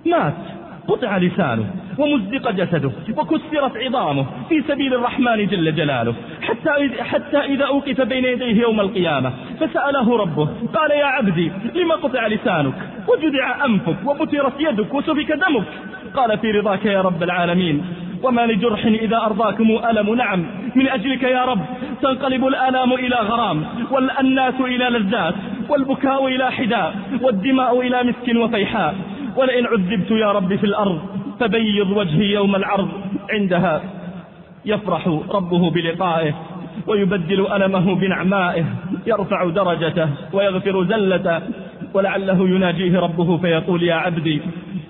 مات. قطع لسانه ومزق جسده وكسرت عظامه في سبيل الرحمن جل جلاله. حتى, حتى إذا أوقف بين يديه يوم القيامة فسأله ربه قال يا عبدي لما قطع لسانك؟ وجدع أنفك وبترت يدك وسفك دمك. قال في رضاك يا رب العالمين وما لجرح إذا أرضاكم ألم؟ نعم. من أجلك يا رب تنقلب الآلام إلى غرام والأناس إلى لذات والبكاء إلى حداء والدماء إلى مسك وفيحاء. ولئن عذبت يا رب في الأرض فبيض وجهي يوم العرض عندها يفرح ربه بلقائه ويبدل ألمه بنعمائه يرفع درجته ويغفر زلته ولعله يناجيه ربه فيقول يا عبدي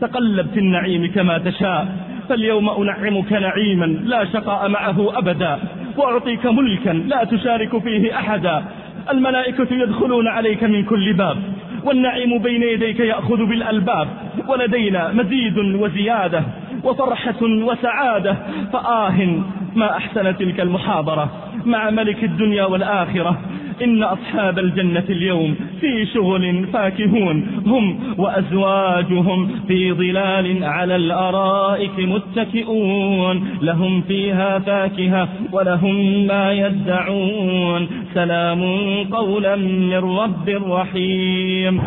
تقلب في النعيم كما تشاء فاليوم أنعمك نعيما لا شقاء معه أبدا وأعطيك ملكا لا تشارك فيه أحدا الملائكة يدخلون عليك من كل باب والنعيم بين يديك يأخذ بالألباب ولدينا مزيد وزيادة وفرحة وسعادة فآه ما أحسن تلك المحاضرة مع ملك الدنيا والآخرة. إن أصحاب الجنة اليوم في شغل فاكهون. هم وأزواجهم في ظلال على الأرائك متكئون. لهم فيها فاكهة ولهم ما يدعون. سلام قولا من رب رحيم.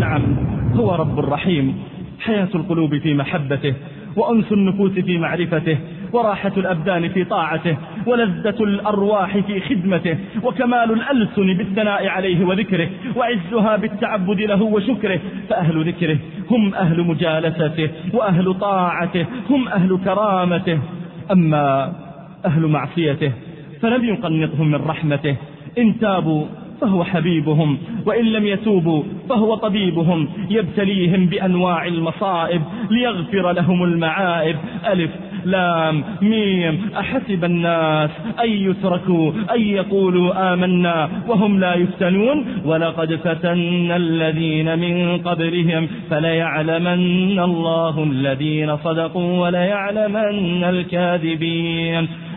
نعم هو رب الرحيم. حياة القلوب في محبته. وأنس النفوس في معرفته وراحة الأبدان في طاعته ولذة الأرواح في خدمته وكمال الألسن بالثناء عليه وذكره وعزها بالتعبد له وشكره فأهل ذكره هم أهل مجالسته وأهل طاعته هم أهل كرامته. أما أهل معصيته فلم يقنطهم من رحمته إن تابوا فهو حبيبهم وإن لم يتوبوا فهو طبيبهم. يبتليهم بأنواع المصائب ليغفر لهم المعائب. ألف لام ميم. أحسب الناس أن يتركوا أن يقولوا آمنا وهم لا يفتنون. ولقد فتنا الذين من قبلهم فليعلمن الله الذين صدقوا وليعلمن الكاذبين.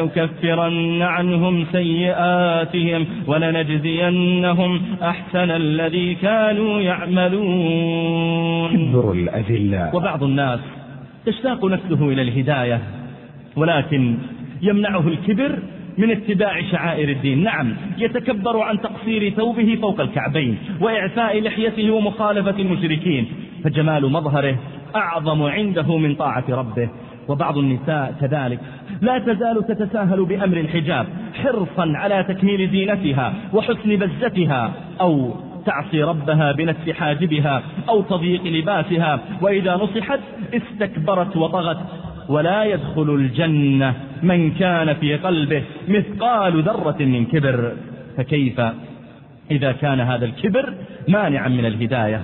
لنكفرن عنهم سيئاتهم ولنجزينهم أحسن الذي كانوا يعملون. كبر الأذلاء وبعض الناس تشتاق نفسه إلى الهداية ولكن يمنعه الكبر من اتباع شعائر الدين. نعم يتكبر عن تقصير ثوبه فوق الكعبين وإعفاء لحيته ومخالفة المشركين. فجمال مظهره أعظم عنده من طاعة ربه. وبعض النساء كذلك. لا تزال تتساهل بأمر الحجاب حرصا على تكميل زينتها وحسن بزتها أو تعصي ربها بنفس حاجبها أو تضييق لباسها وإذا نصحت استكبرت وطغت. ولا يدخل الجنة من كان في قلبه مثقال ذرة من كبر. فكيف إذا كان هذا الكبر مانعا من الهداية؟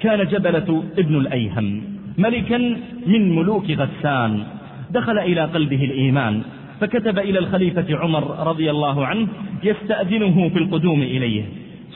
كان جبلة ابن الأيهم. ملكا من ملوك غسان. دخل إلى قلبه الإيمان فكتب إلى الخليفة عمر رضي الله عنه يستأذنه في القدوم إليه.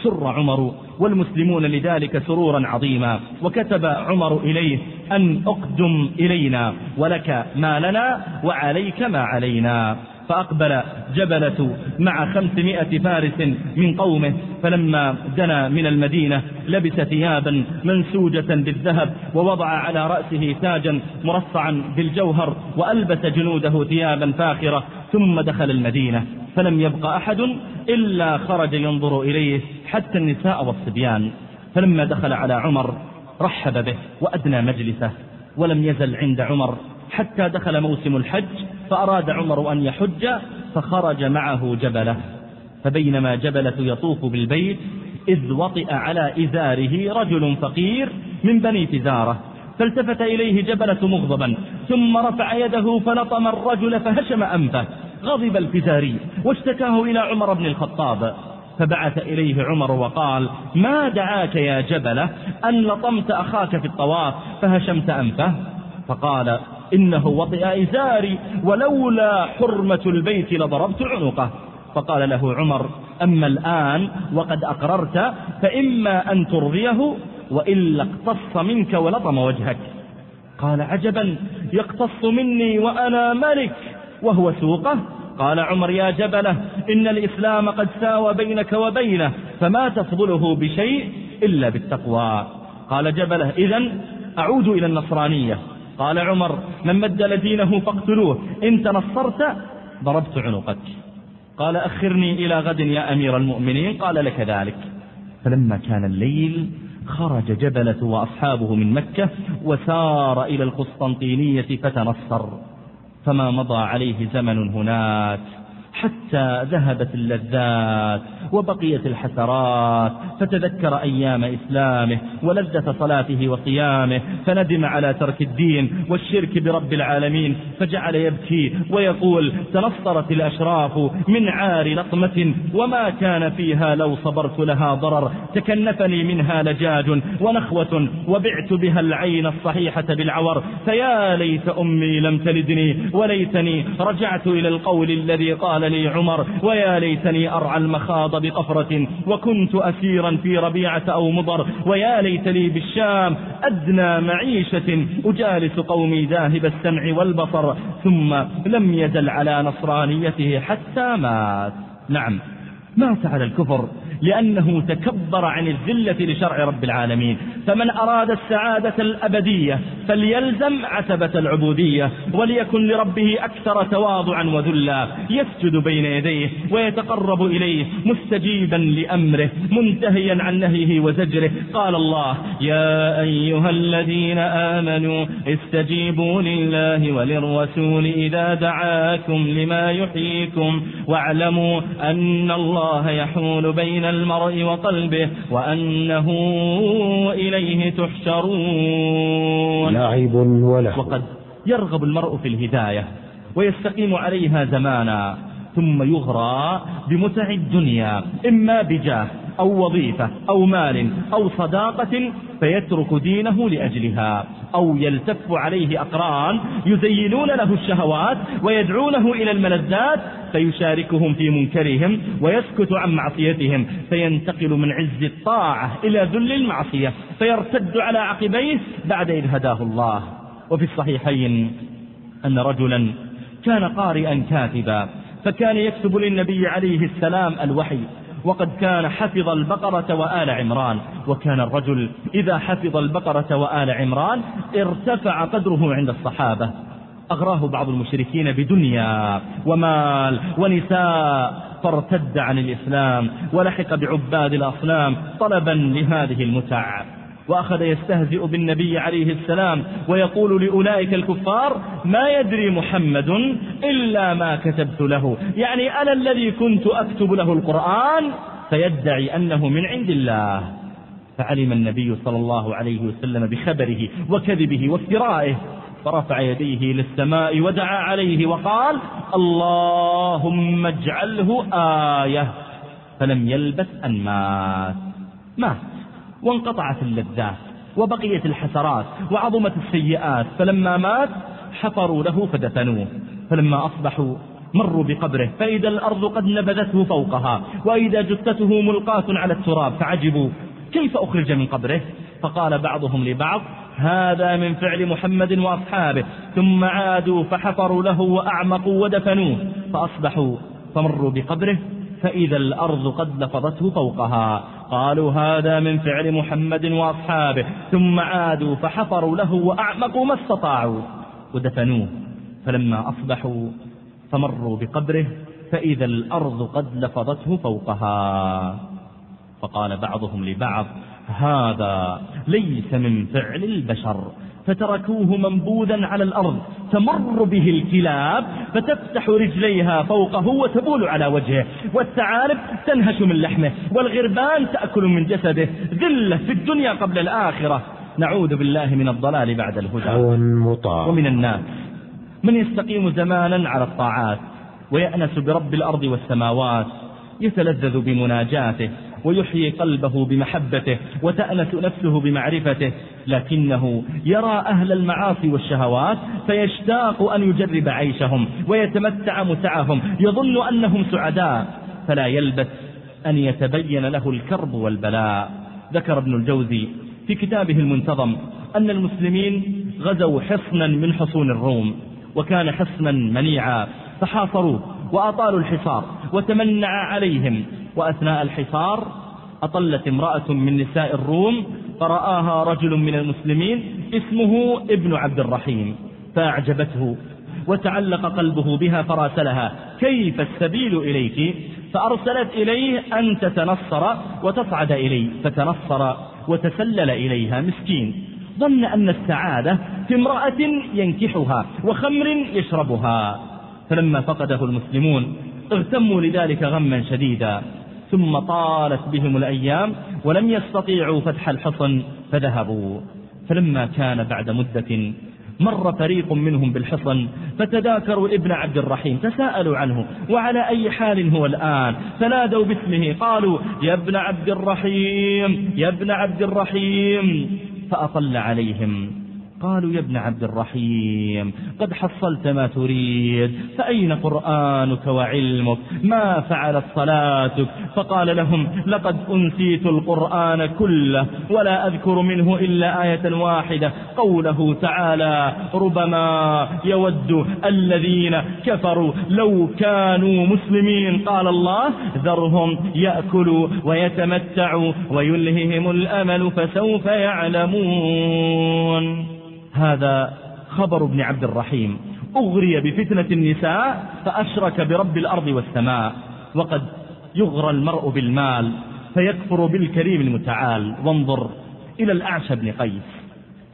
سر عمر والمسلمون لذلك سرورا عظيما وكتب عمر إليه أن أقدم إلينا ولك ما لنا وعليك ما علينا. فأقبل جبلة مع خمسمائة فارس من قومه فلما دنا من المدينة لبس ثيابا منسوجة بالذهب ووضع على رأسه تاجا مرصعا بالجوهر وألبس جنوده ثيابا فاخرة ثم دخل المدينة. فلم يبق أحد إلا خرج ينظر إليه حتى النساء والصبيان. فلما دخل على عمر رحب به وأدنى مجلسه ولم يزل عند عمر حتى دخل موسم الحج فأراد عمر أن يحج فخرج معه جبله فبينما جبلة يطوف بالبيت إذ وطئ على إزاره رجل فقير من بني تزارة فالتفت إليه جبلة مغضبا ثم رفع يده فلطم الرجل فهشم أنفه غضب الفزاري واشتكاه إلى عمر بن الخطاب فبعث إليه عمر وقال ما دعاك يا جبلة؟ أن لطمت أخاك في الطواف فهشمت أنفه. فقال إنه وطئ إزاري ولولا حرمة البيت لضربت عنقه. فقال له عمر أما الآن وقد أقررت فإما أن ترضيه وإلا اقتص منك ولطم وجهك. قال عجبا يقتص مني وأنا ملك وهو سوقه. قال عمر يا جبلة إن الإسلام قد ساوى بينك وبينه فما تفضله بشيء إلا بالتقوى. قال جبلة إذا أعود إلى النصرانية. قال عمر من مد دينه فاقتلوه إن تنصرت ضربت عنقك. قال أخرني إلى غد يا أمير المؤمنين. قال لك ذلك. فلما كان الليل خرج جبلة وأصحابه من مكة وسار إلى القسطنطينية فتنصر فما مضى عليه زمن هناك. حتى ذهبت اللذات وبقيت الحسرات فتذكر أيام إسلامه ولذة صلاته وصيامه فندم على ترك الدين والشرك برب العالمين فجعل يبكي ويقول تنصرت الأشراف من عار لطمة وما كان فيها لو صبرت لها ضرر تكنفني منها لجاج ونخوة وبعت بها العين الصحيحة بالعور فيا ليت أمي لم تلدني وليتني رجعت إلى القول الذي قال لي عمر ويا ليتني أرعى المخاض بقفرة وكنت أسيرا في ربيعة أو مضر ويا ليت لي بالشام أدنى معيشة أجالس قومي ذاهب السمع والبصر ثم لم يزل على نصرانيته حتى مات. نعم. مات على الكفر لأنه تكبر عن الذلة لشرع رب العالمين. فمن أراد السعادة الأبدية فليلزم عتبة العبودية وليكن لربه أكثر تواضعا وذلا. يسجد بين يديه ويتقرب إليه مستجيبا لأمره منتهيا عن نهيه وزجره. قال الله يا أيها الذين آمنوا استجيبوا لله وللرسول إذا دعاكم لما يحييكم واعلموا أن الله يحول بين المرء وقلبه وأنه إليه تحشرون. لعب وله وقد يرغب المرء في الهداية ويستقيم عليها زمانا ثم يغرى بمتع الدنيا إما بجاه أو وظيفة أو مال أو صداقة فيترك دينه لأجلها أو يلتف عليه أقران يزينون له الشهوات ويدعونه إلى الملذات فيشاركهم في منكرهم ويسكت عن معصيتهم فينتقل من عز الطاعة إلى ذل المعصية فيرتد على عقبيه بعد إذ هداه الله. وفي الصحيحين أن رجلا كان قارئا كاتبا فكان يكتب للنبي عليه السلام الوحي وقد كان حفظ البقرة وآل عمران. وكان الرجل إذا حفظ البقرة وآل عمران ارتفع قدره عند الصحابة. أغراه بعض المشركين بدنيا ومال ونساء. فارتد عن الإسلام ولحق بعباد الأصنام طلبا لهذه المتع وأخذ يستهزئ بالنبي عليه السلام ويقول لأولئك الكفار ما يدري محمد إلا ما كتبت له. يعني أنا الذي كنت أكتب له القرآن فيدعي أنه من عند الله. فعلم النبي صلى الله عليه وسلم بخبره وكذبه وافترائه. فرفع يديه للسماء ودعا عليه وقال اللهم اجعله آية. فلم يلبث أن مات. مات. وانقطعت اللذات وبقيت الحسرات وعظمت السيئات فلما مات حفروا له فدفنوه. فلما أصبحوا مروا بقبره فإذا الأرض قد نبذته فوقها وإذا جثته ملقاة على التراب فعجبوا كيف أخرج من قبره؟ فقال بعضهم لبعض هذا من فعل محمد وأصحابه. ثم عادوا فحفروا له وأعمقوا ودفنوه. فأصبحوا فمروا بقبره فإذا الأرض قد لفظته فوقها. قالوا هذا من فعل محمد وأصحابه ثم عادوا فحفروا له وأعمقوا ما استطاعوا. ودفنوه فلما أصبحوا فمروا بقبره فإذا الأرض قد لفظته فوقها. فقال بعضهم لبعض هذا ليس من فعل البشر. فتركوه منبوذا على الأرض تمر به الكلاب فتفتح رجليها فوقه وتبول على وجهه والثعالب تنهش من لحمه والغربان تأكل من جسده ذلة في الدنيا قبل الآخرة. نعوذ بالله من الضلال بعد الهدى. ومن الناس. من يستقيم زمانا على الطاعات ويأنس برب الأرض والسماوات يتلذذ بمناجاته ويحيي قلبه بمحبته وتأنس نفسه بمعرفته لكنه يرى أهل المعاصي والشهوات فيشتاق أن يجرب عيشهم ويتمتع متعهم يظن أنهم سعداء فلا يلبث أن يتبين له الكرب والبلاء. ذكر ابن الجوزي في كتابه المنتظم أن المسلمين غزوا حصنا من حصون الروم وكان حصنا منيعا فحاصروه وأطالوا الحصار وتمنع عليهم وأثناء الحصار أطلت امرأة من نساء الروم فرآها رجل من المسلمين اسمه ابن عبد الرحيم فأعجبته وتعلق قلبه بها فراسلها كيف السبيل إليك؟ فأرسلت إليه أن تتنصر وتصعد إليه فتنصر وتسلل إليها مسكين. ظن أن السعادة في امرأة ينكحها وخمر يشربها فلما فقده المسلمون اغتموا لذلك غما شديدا. ثم طالت بهم الأيام ولم يستطيعوا فتح الحصن فذهبوا. فلما كان بعد مدة مر فريق منهم بالحصن فتذاكروا ابن عبد الرحيم تساءلوا عنه وعلى أي حال هو الآن؟ فنادوا باسمه قالوا يا ابن عبد الرحيم يا ابن عبد الرحيم. فأطل عليهم. قالوا يا ابن عبد الرحيم قد حصلت ما تريد فأين قرآنك وعلمك؟ ما فعلت صلاتك؟ فقال لهم لقد أنسيت القرآن كله ولا أذكر منه إلا آية واحدة قوله تعالى ربما يود الذين كفروا لو كانوا مسلمين. قال الله ذرهم يأكلوا ويتمتعوا ويلههم الأمل فسوف يعلمون. هذا خبر ابن عبد الرحيم. أغري بفتنة النساء فأشرك برب الأرض والسماء. وقد يغرى المرء بالمال فيكفر بالكريم المتعال. وانظر إلى الأعشى بن قيس.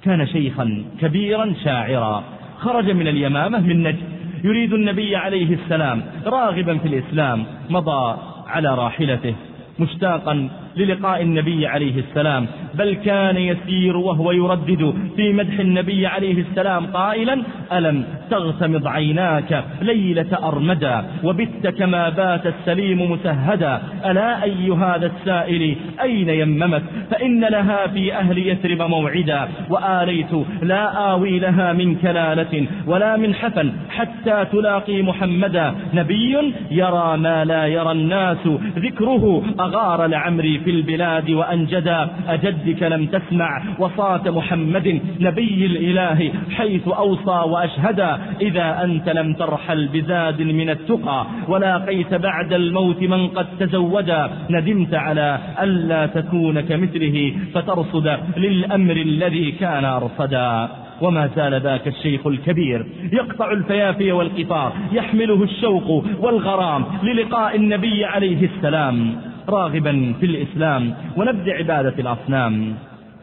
كان شيخا كبيرا شاعرا. خرج من اليمامة من نجد. يريد النبي عليه السلام راغبا في الإسلام. مضى على راحلته. مشتاقا للقاء النبي عليه السلام بل كان يسير وهو يردد في مدح النبي عليه السلام قائلا ألم تغتمض عيناك ليلة أرمدا وبت كما بات السليم مسهدا؟ ألا أي هذا السائل أين يممت؟ فإن لها في أهل يثرب موعدا وآليت لا آوي لها من كلالة ولا من حفن حتى تلاقي محمدا. نبي يرى ما لا يرى الناس ذكره أغار لعمري في البلاد وأنجدا أجدك لم تسمع وصاة محمد نبي الإله حيث أوصى وأشهدا إذا أنت لم ترحل بزاد من التقى ولاقيت بعد الموت من قد تزودا ندمت على ألا تكون كمثله فترصد للأمر الذي كان أرصدا. وما زال ذاك الشيخ الكبير يقطع الفيافي والقطار يحمله الشوق والغرام للقاء النبي عليه السلام. راغبا في الإسلام ونبذ عبادة الأصنام.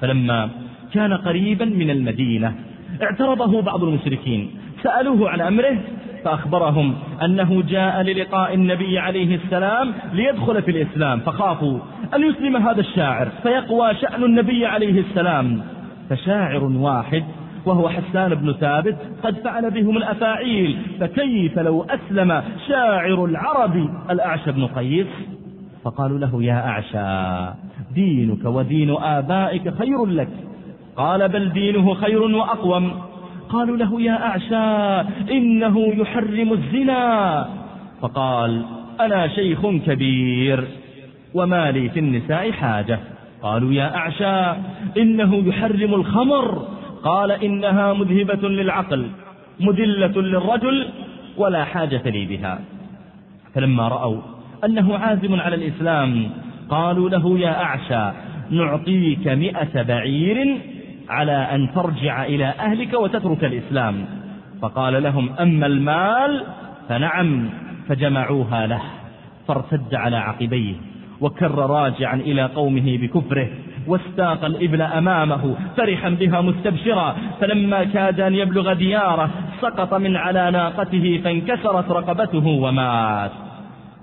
فلما كان قريبا من المدينة اعترضه بعض المشركين سألوه عن أمره فأخبرهم أنه جاء للقاء النبي عليه السلام ليدخل في الإسلام فخافوا أن يسلم هذا الشاعر فيقوى شأن النبي عليه السلام. فشاعر واحد وهو حسان بن ثابت قد فعل بهم الأفاعيل فكيف لو أسلم شاعر العرب الأعشى بن قيس؟ فقالوا له يا أعشى دينك ودين آبائك خير لك. قال بل دينه خير وأقوم. قالوا له يا أعشى إنه يحرم الزنا. فقال أنا شيخ كبير وما لي في النساء حاجة. قالوا يا أعشى إنه يحرم الخمر. قال إنها مذهبة للعقل مذلة للرجل ولا حاجة لي بها. فلما رأوا أنه عازم على الإسلام. قالوا له يا أعشى نعطيك مئة بعير على أن ترجع إلى أهلك وتترك الإسلام. فقال لهم أما المال فنعم فجمعوها له فارتد على عقبيه وكر راجعا إلى قومه بكفره واستاق الإبل أمامه فرحا بها مستبشرا فلما كاد أن يبلغ دياره سقط من على ناقته فانكسرت رقبته ومات.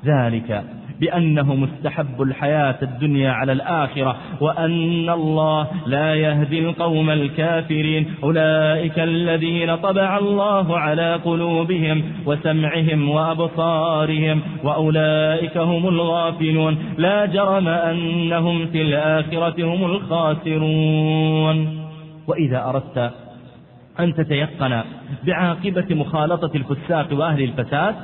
ذلك بأنه مستحب الحياة الدنيا على الآخرة وأن الله لا يهدي القوم الكافرين. أولئك الذين طبع الله على قلوبهم وسمعهم وأبصارهم وأولئك هم الغافلون. لا جرم أنهم في الآخرة هم الخاسرون. وإذا أردت أن تتيقن بعاقبة مخالطة الفساق وأهل الفساد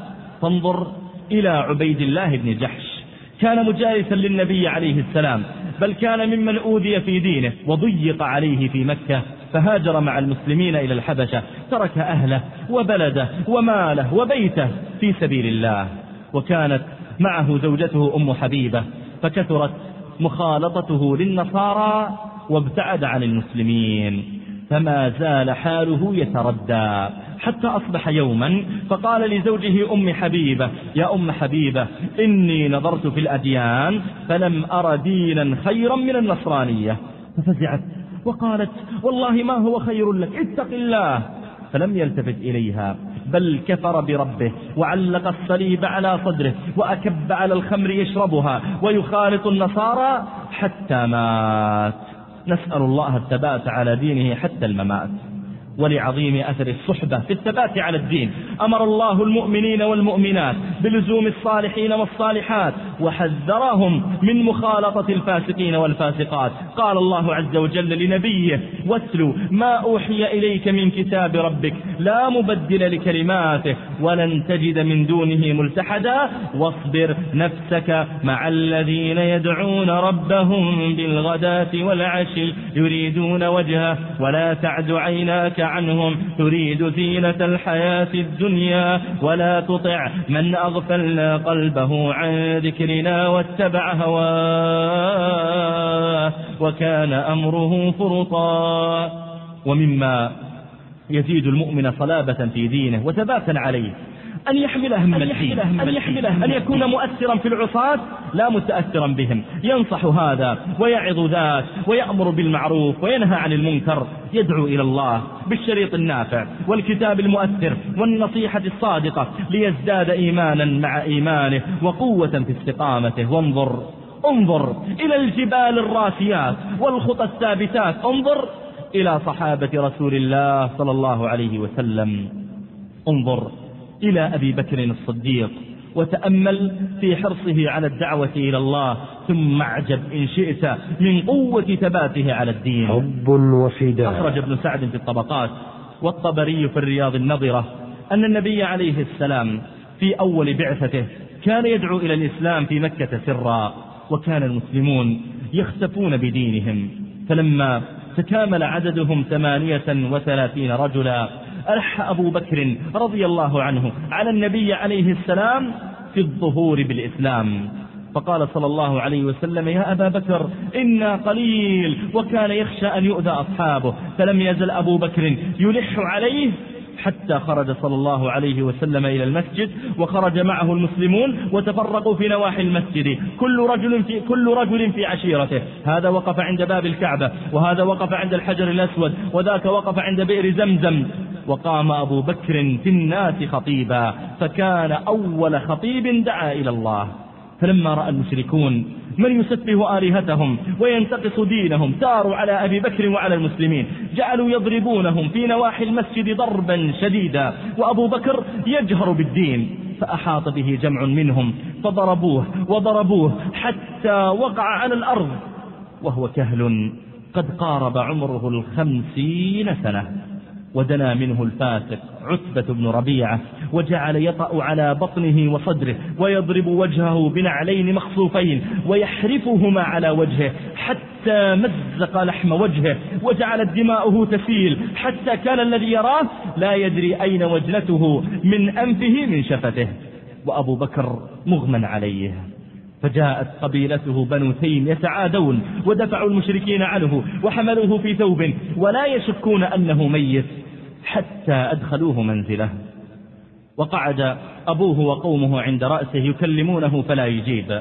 فانظر إلى عبيد الله بن جحش. كان مجالسا للنبي عليه السلام بل كان ممن أوذي في دينه وضيق عليه في مكة فهاجر مع المسلمين إلى الحبشة ترك أهله وبلده وماله وبيته في سبيل الله. وكانت معه زوجته أم حبيبة فكثرت مخالطته للنصارى وابتعد عن المسلمين. فما زال حاله يتردى. حتى أصبح يوما فقال لزوجه أم حبيبة يا أم حبيبة إني نظرت في الأديان فلم أر دينا خيرا من النصرانية. ففزعت وقالت والله ما هو خير لك اتق الله. فلم يلتفت إليها بل كفر بربه وعلق الصليب على صدره وأكب على الخمر يشربها ويخالط النصارى حتى مات. نسأل الله الثبات على دينه حتى الممات. ولعظيم أثر الصحبة في الثبات على الدين. أمر الله المؤمنين والمؤمنات بلزوم الصالحين والصالحات وحذرهم من مخالطة الفاسقين والفاسقات. قال الله عز وجل لنبيه واتلو ما أوحي إليك من كتاب ربك لا مبدل لكلماته ولن تجد من دونه ملتحدا واصبر نفسك مع الذين يدعون ربهم بالغداة والعشي يريدون وجهه ولا تعد عيناك عنهم تريد زينة الحياة الدنيا ولا تطع من أغفلنا قلبه عن ذكرنا واتبع هواه وكان أمره فرطا. ومما يزيد المؤمن صلابة في دينه وثباتا عليه. أن يحمل هم الدين أن, يحمل أن يكون مؤثرا في العصاة لا متأثرا بهم. ينصح هذا ويعظ ذاك ويأمر بالمعروف وينهى عن المنكر. يدعو إلى الله بالشريط النافع والكتاب المؤثر والنصيحة الصادقة ليزداد إيمانا مع إيمانه وقوة في استقامته. وانظر انظر إلى الجبال الراسيات والخطى الثابتات. انظر إلى صحابة رسول الله صلى الله عليه وسلم. انظر إلى أبي بكر الصديق وتأمل في حرصه على الدعوة إلى الله ثم اعجب إن شئت من قوة ثباته على الدين. حب وفداء. أخرج ابن سعد في الطبقات والطبري في الرياض النظرة أن النبي عليه السلام في أول بعثته كان يدعو إلى الإسلام في مكة سرا وكان المسلمون يختفون بدينهم فلما تكامل عددهم ثمانية وثلاثين رجلا ألح أبو بكر رضي الله عنه على النبي عليه السلام في الظهور بالإسلام. فقال صلى الله عليه وسلم يا أبا بكر إنا قليل وكان يخشى أن يؤذى أصحابه. فلم يزل أبو بكر يلح عليه حتى خرج صلى الله عليه وسلم إلى المسجد وخرج معه المسلمون وتفرقوا في نواحي المسجد. كل رجل في, كل رجل في عشيرته. هذا وقف عند باب الكعبة وهذا وقف عند الحجر الأسود وذاك وقف عند بئر زمزم. وقام أبو بكر في الناس خطيبا فكان أول خطيب دعا إلى الله. فلما رأى المشركون من يسفه آلهتهم وينتقص دينهم ساروا على أبي بكر وعلى المسلمين. جعلوا يضربونهم في نواحي المسجد ضربا شديدا وأبو بكر يجهر بالدين. فأحاط به جمع منهم فضربوه وضربوه حتى وقع على الأرض. وهو كهل قد قارب عمره الخمسين سنة. ودنا منه الفاسق عتبة بن ربيعة وجعل يطأ على بطنه وصدره ويضرب وجهه بنعلين مخصوفين ويحرفهما على وجهه حتى مزق لحم وجهه وجعلت دماؤه تسيل حتى كان الذي يراه لا يدري أين وجنته من أنفه من شفته. وأبو بكر مغمى عليه. فجاءت قبيلته بنو تيم يتعادون ودفعوا المشركين عنه وحملوه في ثوب ولا يشكون أنه ميت. حتى أدخلوه منزله. وقعد أبوه وقومه عند رأسه يكلمونه فلا يجيب.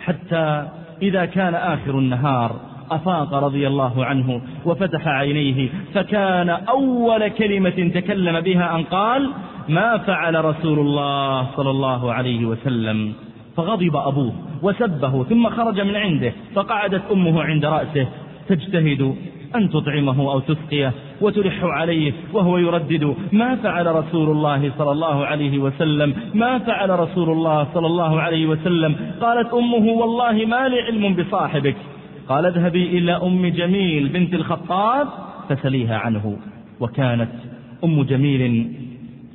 حتى إذا كان آخر النهار أفاق رضي الله عنه وفتح عينيه فكان أول كلمة تكلم بها أن قال ما فعل رسول الله صلى الله عليه وسلم. فغضب أبوه وسبه ثم خرج من عنده فقعدت أمه عند رأسه. تجتهد أن تطعمه أو تسقيه. وتلح عليه وهو يردد ما فعل رسول الله صلى الله عليه وسلم ما فعل رسول الله صلى الله عليه وسلم. قالت أمه والله ما لي علم بصاحبك. قال اذهبي إلى أم جميل بنت الخطاب فسليها عنه. وكانت أم جميل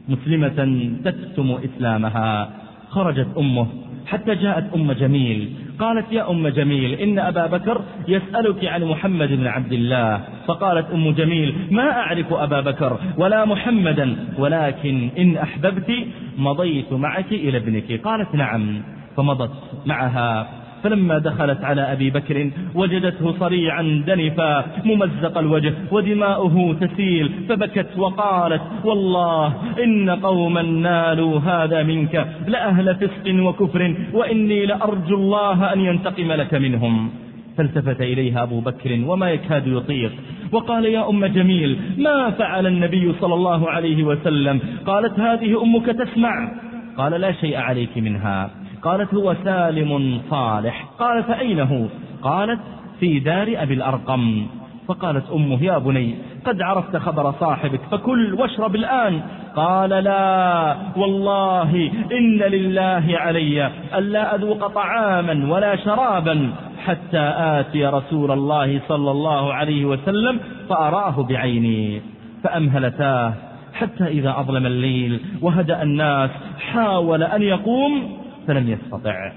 مسلمة تكتم إسلامها. خرجت أمه حتى جاءت أم جميل قالت يا أم جميل إن أبا بكر يسألك عن محمد بن عبد الله. فقالت أم جميل ما أعرف أبا بكر ولا محمدا ولكن إن أحببت مضيت معك إلى ابنك. قالت نعم. فمضت معها. فلما دخلت على أبي بكر وجدته صريعا دنفا ممزق الوجه ودماؤه تسيل فبكت وقالت والله إن قوما نالوا هذا منك لأهل فسق وكفر وإني لأرجو الله أن ينتقم لك منهم. فالتفت إليها أبو بكر وما يكاد يطيق وقال يا أم جميل ما فعل النبي صلى الله عليه وسلم؟ قالت هذه أمك تسمع. قال لا شيء عليك منها. قالت هو سالم صالح. قال فأين هو؟ قالت في دار أبي الأرقم. فقالت أمه يا بني قد عرفت خبر صاحبك فكل واشرب الآن. قال لا والله إن لله علي ألا أذوق طعاما ولا شرابا حتى آتي رسول الله صلى الله عليه وسلم فأراه بعيني فأمهلتاه. حتى إذا أظلم الليل وهدأ الناس حاول أن يقوم فلم يستطع.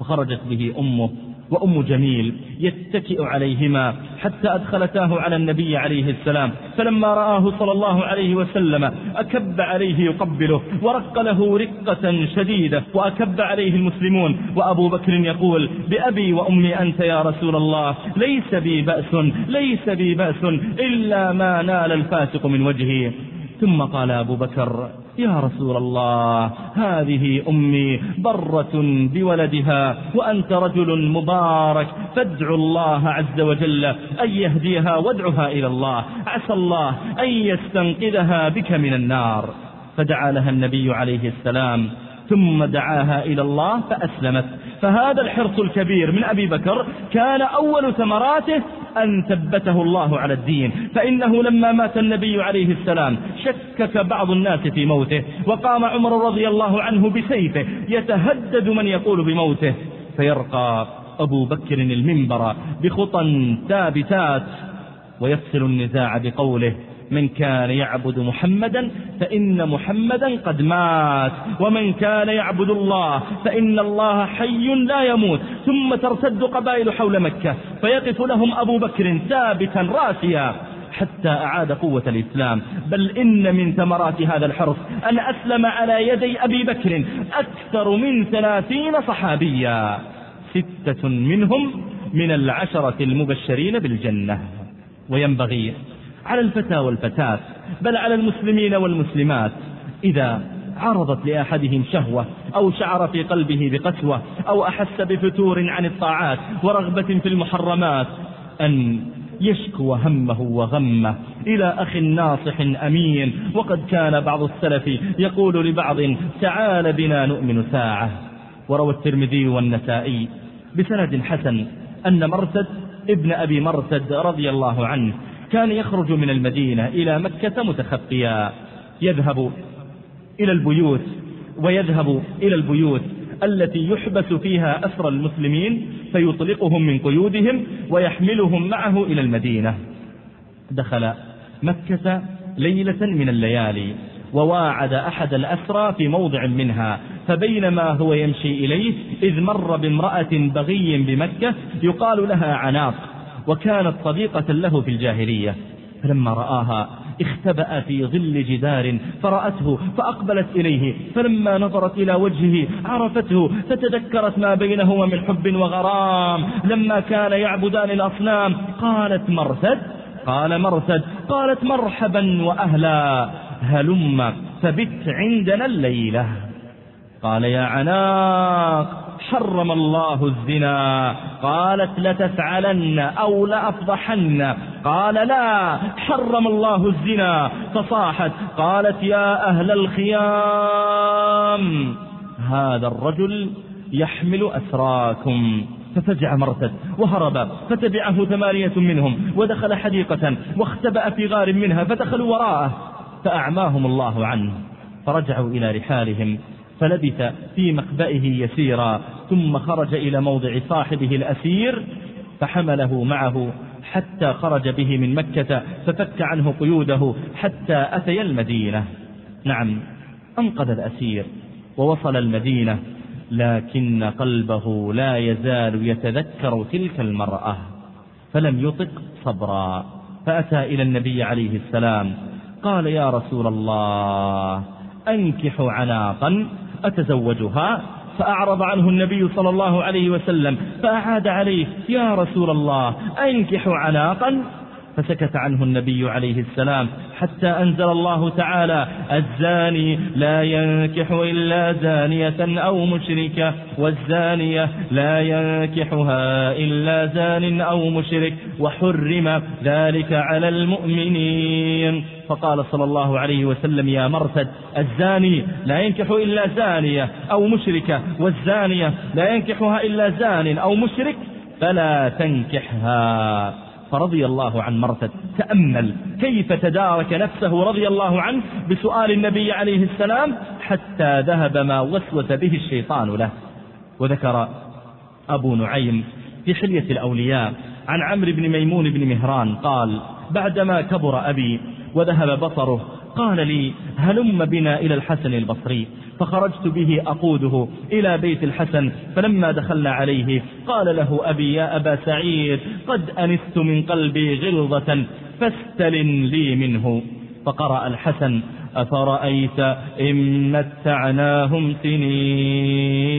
فخرجت به أمه وأم جميل يتكئ عليهما حتى أدخلتاه على النبي عليه السلام. فلما رآه صلى الله عليه وسلم أكب عليه يقبله ورق له رقة شديدة وأكب عليه المسلمون. وأبو بكر يقول بأبي وأمي أنت يا رسول الله ليس بي بأس ليس بي بأس إلا ما نال الفاسق من وجهي. ثم قال أبو بكر يا رسول الله هذه أمي برة بولدها وأنت رجل مبارك فادع الله عز وجل أن يهديها وادعها إلى الله عسى الله أن يستنقذها بك من النار. فدعا لها النبي عليه السلام ثم دعاها إلى الله فأسلمت. فهذا الحرص الكبير من أبي بكر كان أول ثمراته أن ثبته الله على الدين. فإنه لما مات النبي عليه السلام شكك بعض الناس في موته وقام عمر رضي الله عنه بسيفه يتهدد من يقول بموته. فيرقى أبو بكر المنبر بخطى ثابتات ويفصل النزاع بقوله من كان يعبد محمدا فإن محمدا قد مات. ومن كان يعبد الله فإن الله حي لا يموت. ثم ترتد قبائل حول مكة فيقف لهم أبو بكر ثابتا راسيا حتى أعاد قوة الإسلام. بل إن من ثمرات هذا الحرص أن أسلم على يدي أبي بكر أكثر من ثلاثين صحابيا. ستة منهم من العشرة المبشرين بالجنة. وينبغي على الفتى والفتاة بل على المسلمين والمسلمات. إذا عرضت لأحدهم شهوة أو شعر في قلبه بقسوة أو أحس بفتور عن الطاعات ورغبة في المحرمات أن يشكو همه وغمه إلى أخ ناصح أمين. وقد كان بعض السلف يقول لبعض تعال بنا نؤمن ساعة. وروى الترمذي والنسائي بسند حسن أن مرتد ابن أبي مرتد رضي الله عنه كان يخرج من المدينة إلى مكة متخفيا. يذهب إلى البيوت ويذهب إلى البيوت التي يحبس فيها أسر المسلمين فيطلقهم من قيودهم ويحملهم معه إلى المدينة. دخل مكة ليلة من الليالي وواعد أحد الأسرى في موضع منها فبينما هو يمشي إليه إذ مر بامرأة بغي بمكة يقال لها عناق. وكانت صديقة له في الجاهلية. فلما رآها اختبأ في ظل جدار فرأته فأقبلت إليه. فلما نظرت إلى وجهه عرفته فتذكرت ما بينهما من حب وغرام. لما كان يعبدان الأصنام قالت مرثد قال مرثد قالت مرحبا وأهلا. هلم فبت عندنا الليلة. قال يا عناق حرم الله الزنا. قالت لتفعلن أو لأفضحن. قال لا حرم الله الزنا. فصاحت قالت يا أهل الخيام هذا الرجل يحمل أسراكم. ففزع مرتد وهرب فتبعه ثمانية منهم ودخل حديقة واختبأ في غار منها فدخلوا وراءه فأعماهم الله عنه. فرجعوا إلى رحالهم. فلبث في مخبئه يسيرا ثم خرج إلى موضع صاحبه الأسير فحمله معه حتى خرج به من مكة ففك عنه قيوده حتى أتي المدينة. نعم أنقذ الأسير ووصل المدينة لكن قلبه لا يزال يتذكر تلك المرأة فلم يطق صبرا. فأتى إلى النبي عليه السلام قال يا رسول الله أنكح عناقا أتزوجها فأعرض عنه النبي صلى الله عليه وسلم فأعاد عليه يا رسول الله أنكح عناقا؟ فسكت عنه النبي عليه السلام حتى أنزل الله تعالى الزاني لا ينكح إلا زانية أو مشركة والزانية لا ينكحها إلا زان أو مشرك وحرم ذلك على المؤمنين فقال صلى الله عليه وسلم يا مرثد الزاني لا ينكح إلا زانية أو مشركة والزانية لا ينكحها إلا زان أو مشرك فلا تنكحها فرضي الله عن مرثد. تأمل. كيف تدارك نفسه رضي الله عنه بسؤال النبي عليه السلام حتى ذهب ما وسوس به الشيطان له. وذكر أبو نعيم في حلية الأولياء عن عمرو بن ميمون بن مهران قال بعدما كبر أبي وذهب بصره قال لي هلم بنا إلى الحسن البصري. فخرجت به أقوده إلى بيت الحسن فلما دخلنا عليه قال له أبي يا أبا سعيد قد أنست من قلبي غلظة فاستلن لي منه. فقرأ الحسن أفرأيت إن متعناهم سنين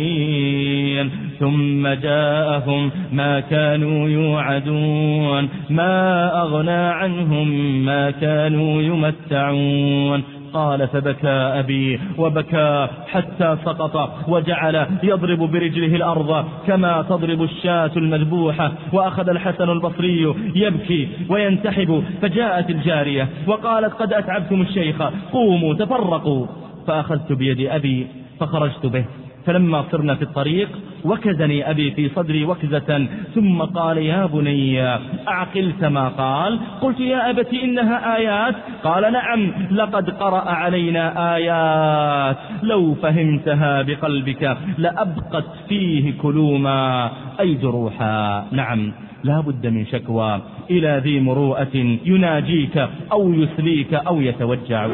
ثم جاءهم ما كانوا يوعدون ما أغنى عنهم ما كانوا يمتعون. قال فبكى أبي وبكى حتى سقط وجعل يضرب برجله الأرض كما تضرب الشاة المذبوحة وأخذ الحسن البصري يبكي وينتحب فجاءت الجارية وقالت قد أتعبتم الشيخ قوموا تفرقوا فأخذت بيد أبي فخرجت به. فلما صرنا في الطريق وكزني أبي في صدري وكزة ثم قال يا بني أعقلت ما قال. قلت يا أبت إنها آيات. قال نعم لقد قرأ علينا آيات. لو فهمتها بقلبك لأبقت فيه كلوما. أي جروحا؟ نعم لا بد من شكوى. إلى ذي مروءة يناجيك أو يسليك أو يتوجع.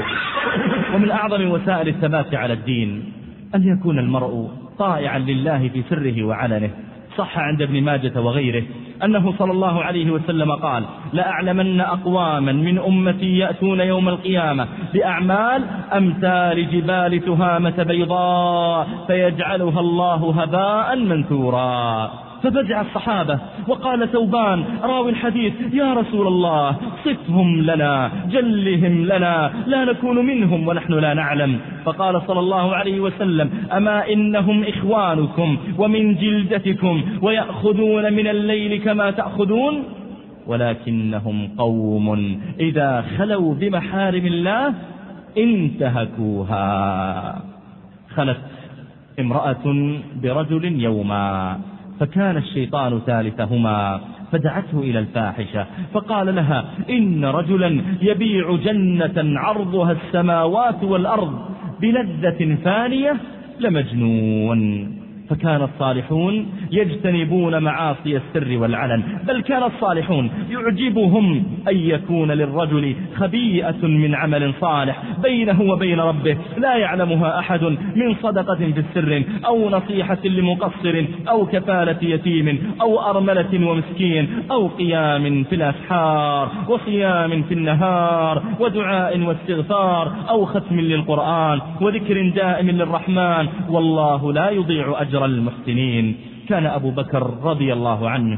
ومن أعظم وسائل الثبات على الدين. أن يكون المرء طائعا لله في سره وعلنه. صح عند ابن ماجة وغيره أنه صلى الله عليه وسلم قال لأعلمن أقواما من أمتي يأتون يوم القيامة بأعمال أمثال جبال تهامة بيضاء فيجعلها الله هباء منثورا. ففزع الصحابة وقال ثوبان راوي الحديث يا رسول الله صفهم لنا جلهم لنا لا نكون منهم ونحن لا نعلم. فقال صلى الله عليه وسلم أما إنهم إخوانكم ومن جلدتكم ويأخذون من الليل كما تأخذون؟ ولكنهم قوم إذا خلوا بمحارم الله انتهكوها. خلت امرأة برجل يوما فكان الشيطان ثالثهما فدعته إلى الفاحشة فقال لها إن رجلا يبيع جنة عرضها السماوات والأرض بلذة فانية لمجنون. فكان الصالحون يجتنبون معاصي السر والعلن بل كان الصالحون يعجبهم أن يكون للرجل خبيئة من عمل صالح بينه وبين ربه لا يعلمها أحد من صدقة في السر أو نصيحة لمقصر أو كفالة يتيم أو أرملة ومسكين أو قيام في الأسحار وصيام في النهار ودعاء واستغفار أو ختم للقرآن وذكر دائم للرحمن والله لا يضيع أجر أجر المحسنين كان أبو بكر رضي الله عنه.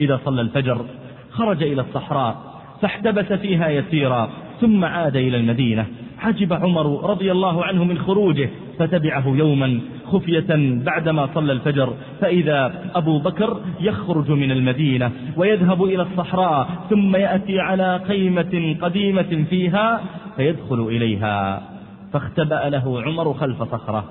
إذا صلى الفجر خرج إلى الصحراء فاحتبس فيها يسيرا ثم عاد إلى المدينة. عجب عمر رضي الله عنه من خروجه فتبعه يوما خفية بعدما صلى الفجر. فإذا أبو بكر يخرج من المدينة ويذهب إلى الصحراء ثم يأتي على قيمة قديمة فيها فيدخل إليها. فاختبأ له عمر خلف صخرة.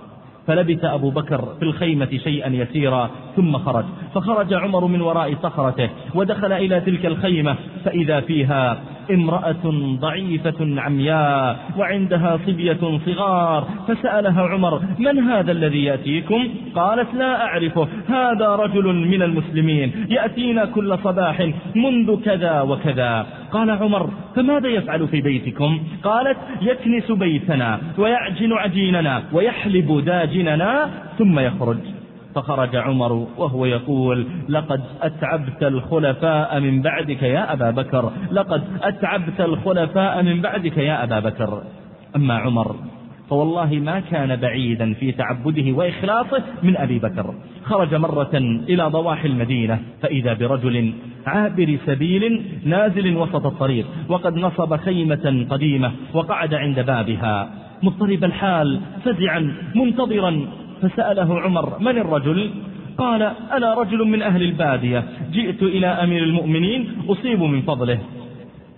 فلبث أبو بكر في الخيمة شيئا يسيرا ثم خرج. فخرج عمر من وراء صخرته ودخل إلى تلك الخيمة فإذا فيها امرأة ضعيفة عمياء وعندها صبية صغار فسألها عمر من هذا الذي يأتيكم؟ قالت لا أعرفه هذا رجل من المسلمين يأتينا كل صباح منذ كذا وكذا. قال عمر فماذا يفعل في بيتكم؟ قالت يكنس بيتنا ويعجن عجيننا ويحلب داجننا ثم يخرج. فخرج عمر وهو يقول لقد أتعبت الخلفاء من بعدك يا أبا بكر لقد أتعبت الخلفاء من بعدك يا أبا بكر. أما عمر فوالله ما كان بعيدا في تعبده وإخلاصه من أبي بكر. خرج مرة إلى ضواحي المدينة فإذا برجل عابر سبيل نازل وسط الطريق وقد نصب خيمة قديمة وقعد عند بابها. مضطرب الحال فزعا منتظرا. فسأله عمر من الرجل؟ قال أنا رجل من أهل البادية جئت إلى أمير المؤمنين أصيب من فضله.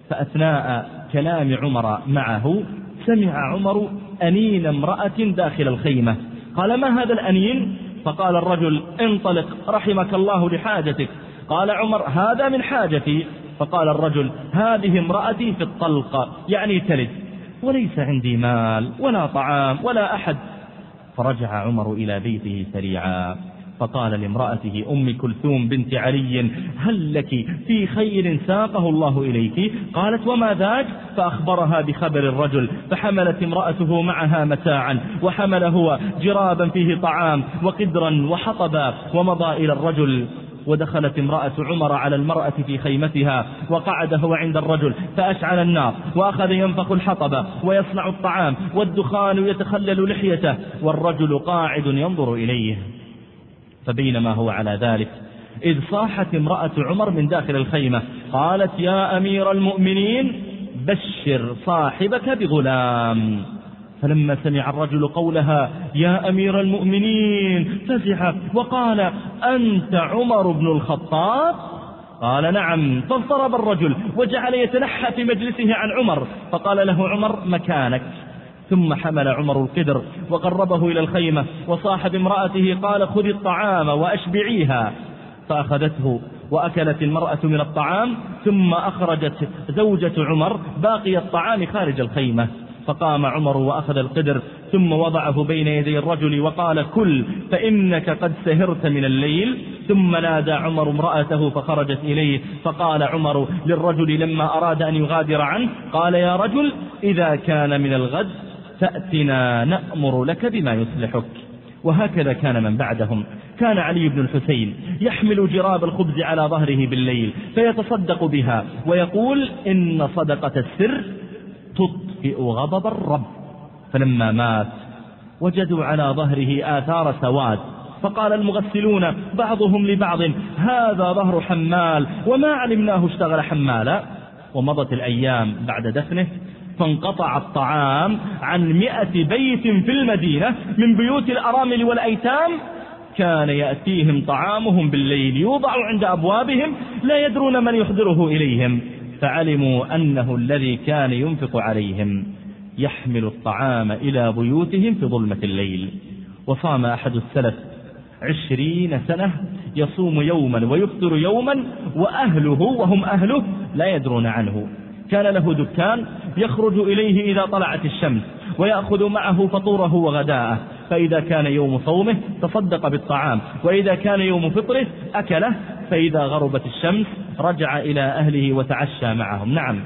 فأثناء كلام عمر معه سمع عمر أنين امرأة داخل الخيمة. قال ما هذا الأنين؟ فقال الرجل انطلق رحمك الله لحاجتك. قال عمر هذا من حاجتي. فقال الرجل هذه امرأتي في الطلق يعني تلد وليس عندي مال ولا طعام ولا أحد. فرجع عمر إلى بيته سريعا. فقال لامرأته أم كلثوم بنت علي هل لك في خير ساقه الله إليك؟ قالت وما ذاك؟ فأخبرها بخبر الرجل فحملت امرأته معها متاعا وحمل هو جرابا فيه طعام وقدرا وحطبا ومضى إلى الرجل. ودخلت امرأة عمر على المرأة في خيمتها وقعد هو عند الرجل فأشعل النار وأخذ ينفخ الحطب ويصنع الطعام والدخان يتخلل لحيته والرجل قاعد ينظر إليه. فبينما هو على ذلك إذ صاحت امرأة عمر من داخل الخيمة قالت يا أمير المؤمنين بشر صاحبك بغلام. فلما سمع الرجل قولها يا أمير المؤمنين فزع وقال أنت عمر بن الخطاب؟ قال نعم. فاضطرب الرجل وجعل يتنحى في مجلسه عن عمر فقال له عمر مكانك. ثم حمل عمر القدر وقربه إلى الخيمة وصاحب امرأته قال خذ الطعام وأشبعيها. فأخذته وأكلت المرأة من الطعام ثم أخرجت زوجة عمر باقي الطعام خارج الخيمة. فقام عمر وأخذ القدر ثم وضعه بين يدي الرجل وقال كل فإنك قد سهرت من الليل. ثم نادى عمر امرأته فخرجت إليه فقال عمر للرجل لما أراد أن يغادر عنه قال يا رجل إذا كان من الغد تأتنا نأمر لك بما يصلحك. وهكذا كان من بعدهم. كان علي بن الحسين يحمل جراب الخبز على ظهره بالليل فيتصدق بها ويقول إن صدقة السر تطفئ غضب الرب فلما مات وجدوا على ظهره آثار سواد فقال المغسلون بعضهم لبعض هذا ظهر حمال وما علمناه اشتغل حمالا. ومضت الأيام بعد دفنه فانقطع الطعام عن مئة بيت في المدينة من بيوت الأرامل والأيتام. كان يأتيهم طعامهم بالليل يوضع عند أبوابهم لا يدرون من يحضره إليهم. فعلموا أنه الذي كان ينفق عليهم يحمل الطعام إلى بيوتهم في ظلمة الليل. وصام أحد السلف عشرين سنة يصوم يوما ويفطر يوما وأهله وهم أهله لا يدرون عنه. كان له دكان يخرج إليه إذا طلعت الشمس. ويأخذ معه فطوره وغداءه. فإذا كان يوم صومه تصدق بالطعام وإذا كان يوم فطره أكله فإذا غربت الشمس رجع إلى أهله وتعشى معهم. نعم.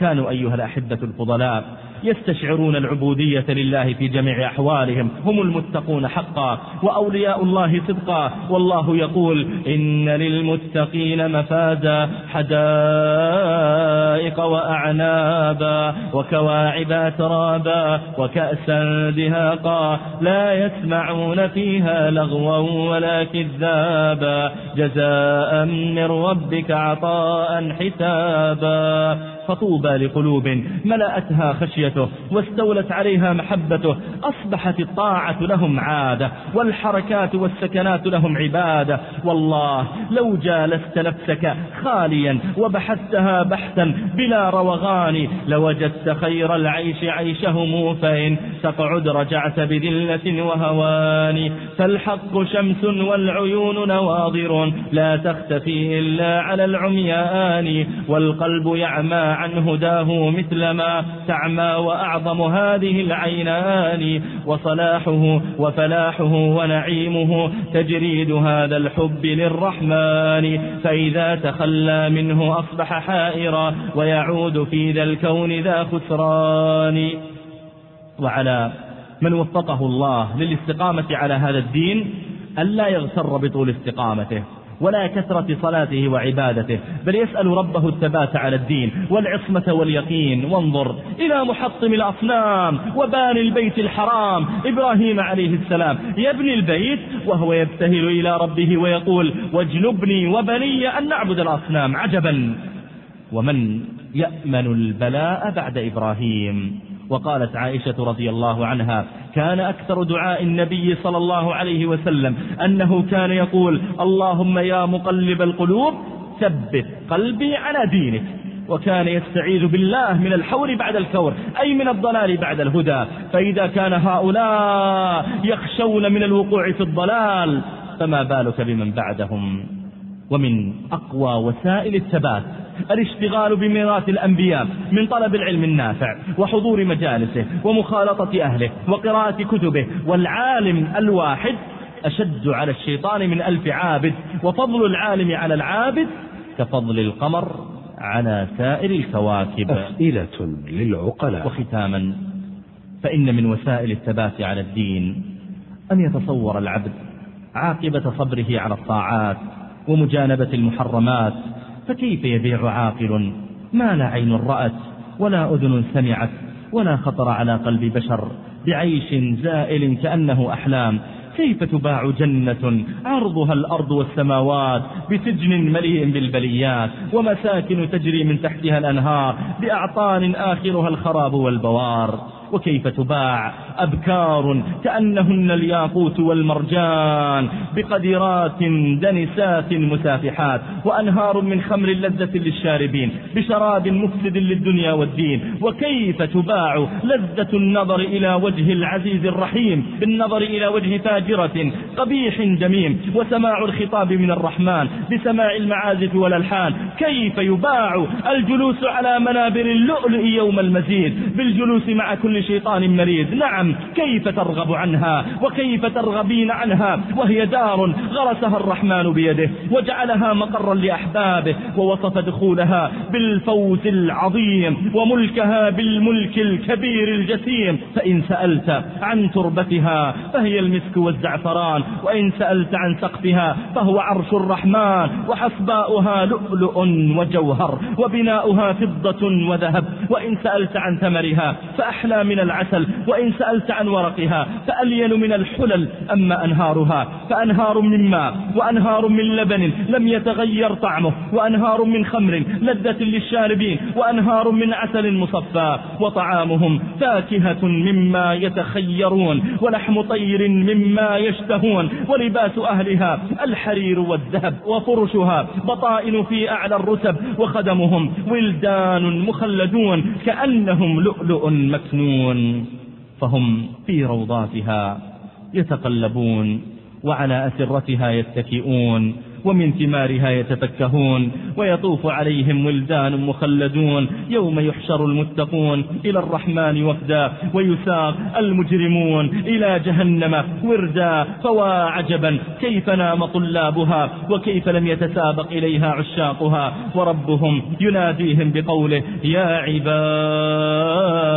كانوا أيها الأحبة الفضلاء يستشعرون العبودية لله في جميع أحوالهم. هم المتقون حقا وأولياء الله صدقا. والله يقول إن للمتقين مفازا حدائق وأعنابا وكواعب أترابا وكأسا دهاقا. لا يسمعون فيها لغوا ولا كذابا. جزاء من ربك عطاء حسابا. فطوبى لقلوب ملأتها خشيته واستولت عليها محبته أصبحت الطاعة لهم عادة والحركات والسكنات لهم عبادة. والله لو جالست نفسك خاليا وبحثتها بحثا بلا روغان لوجدت خير العيش عيشه فإن تقعد رجعت بذلة وهوان. فالحق شمس والعيون نواظر لا تختفي إلا على العميان والقلب يعمى عن هداه مثل ما تعمى وأعظم هذه العينان وصلاحه وفلاحه ونعيمه تجريد هذا الحب للرحمن. فإذا تخلى منه أصبح حائرا ويعود في ذا الكون ذا خسران. وعلى من وفقه الله للاستقامة على هذا الدين ألا يغتر بطول استقامته. ولا كثرة صلاته وعبادته بل يسأل ربه الثبات على الدين والعصمة واليقين. وانظر إلى محطم الأصنام وباني البيت الحرام. إبراهيم عليه السلام يبني البيت وهو يبتهل إلى ربه ويقول واجنبني وبني أن نعبد الأصنام عجبا. ومن يأمن البلاء بعد إبراهيم؟ وقالت عائشة رضي الله عنها كان أكثر دعاء النبي صلى الله عليه وسلم أنه كان يقول اللهم يا مقلب القلوب ثبت قلبي على دينك. وكان يستعيذ بالله من الحور بعد الكور أي من الضلال بعد الهدى. فإذا كان هؤلاء يخشون من الوقوع في الضلال فما بالك بمن بعدهم؟ ومن أقوى وسائل الثبات الاشتغال بميراث الأنبياء من طلب العلم النافع وحضور مجالسه ومخالطة أهله وقراءة كتبه والعالم الواحد أشد على الشيطان من ألف عابد وفضل العالم على العابد كفضل القمر على سائر الكواكب. أسئلة للعقلاء. وختاما فإن من وسائل الثبات على الدين أن يتصور العبد عاقبة صبره على الطاعات ومجانبة المحرمات فكيف يبيع عاقل؟ ما لا عين رأت ولا أذن سمعت ولا خطر على قلب بشر بعيش زائل كأنه أحلام. كيف تباع جنة عرضها الأرض والسماوات بسجن مليء بالبليات ومساكن تجري من تحتها الأنهار بأعطان آخرها الخراب والبوار؟ وكيف تباع؟ أبكار كأنهن الياقوت والمرجان بقدرات دنسات مسافحات وأنهار من خمر لذة للشاربين بشراب مفسد للدنيا والدين. وكيف تباع لذة النظر إلى وجه العزيز الرحيم بالنظر إلى وجه فاجرة قبيح جميم وسماع الخطاب من الرحمن بسماع المعازف والألحان. كيف يباع الجلوس على منابر اللؤلؤ يوم المزيد؟ بالجلوس مع كل شيطان مريد نعم كيف ترغب عنها؟ وكيف ترغبين عنها؟ وهي دار غرسها الرحمن بيده وجعلها مقرا لأحبابه ووصف دخولها بالفوز العظيم وملكها بالملك الكبير الجسيم. فإن سألت عن تربتها فهي المسك والزعفران وإن سألت عن سقفها فهو عرش الرحمن وحصباؤها لؤلؤ وجوهر وبناؤها فضة وذهب وإن سألت عن ثمرها فأحلى من العسل وإن سألت عن ورقها فألين من الحلل أما أنهارها فأنهار من ماء وأنهار من لبن لم يتغير طعمه وأنهار من خمر لذة للشاربين وأنهار من عسل مصفى وطعامهم فاكهة مما يتخيرون ولحم طير مما يشتهون ولباس أهلها الحرير والذهب وفرشها بطائن في أعلى الرتب وخدمهم ولدان مخلدون كأنهم لؤلؤ مكنون. فهم في روضاتها يتقلبون وعلى أسرتها يتكئون. ومن ثمارها يتفكهون ويطوف عليهم ولدان مخلدون يوم يحشر المتقون إلى الرحمن وفدا ويساق المجرمون إلى جهنم وردا فوا عجبا كيف نام طلابها وكيف لم يتسابق إليها عشاقها وربهم يناديهم بقوله يا عباد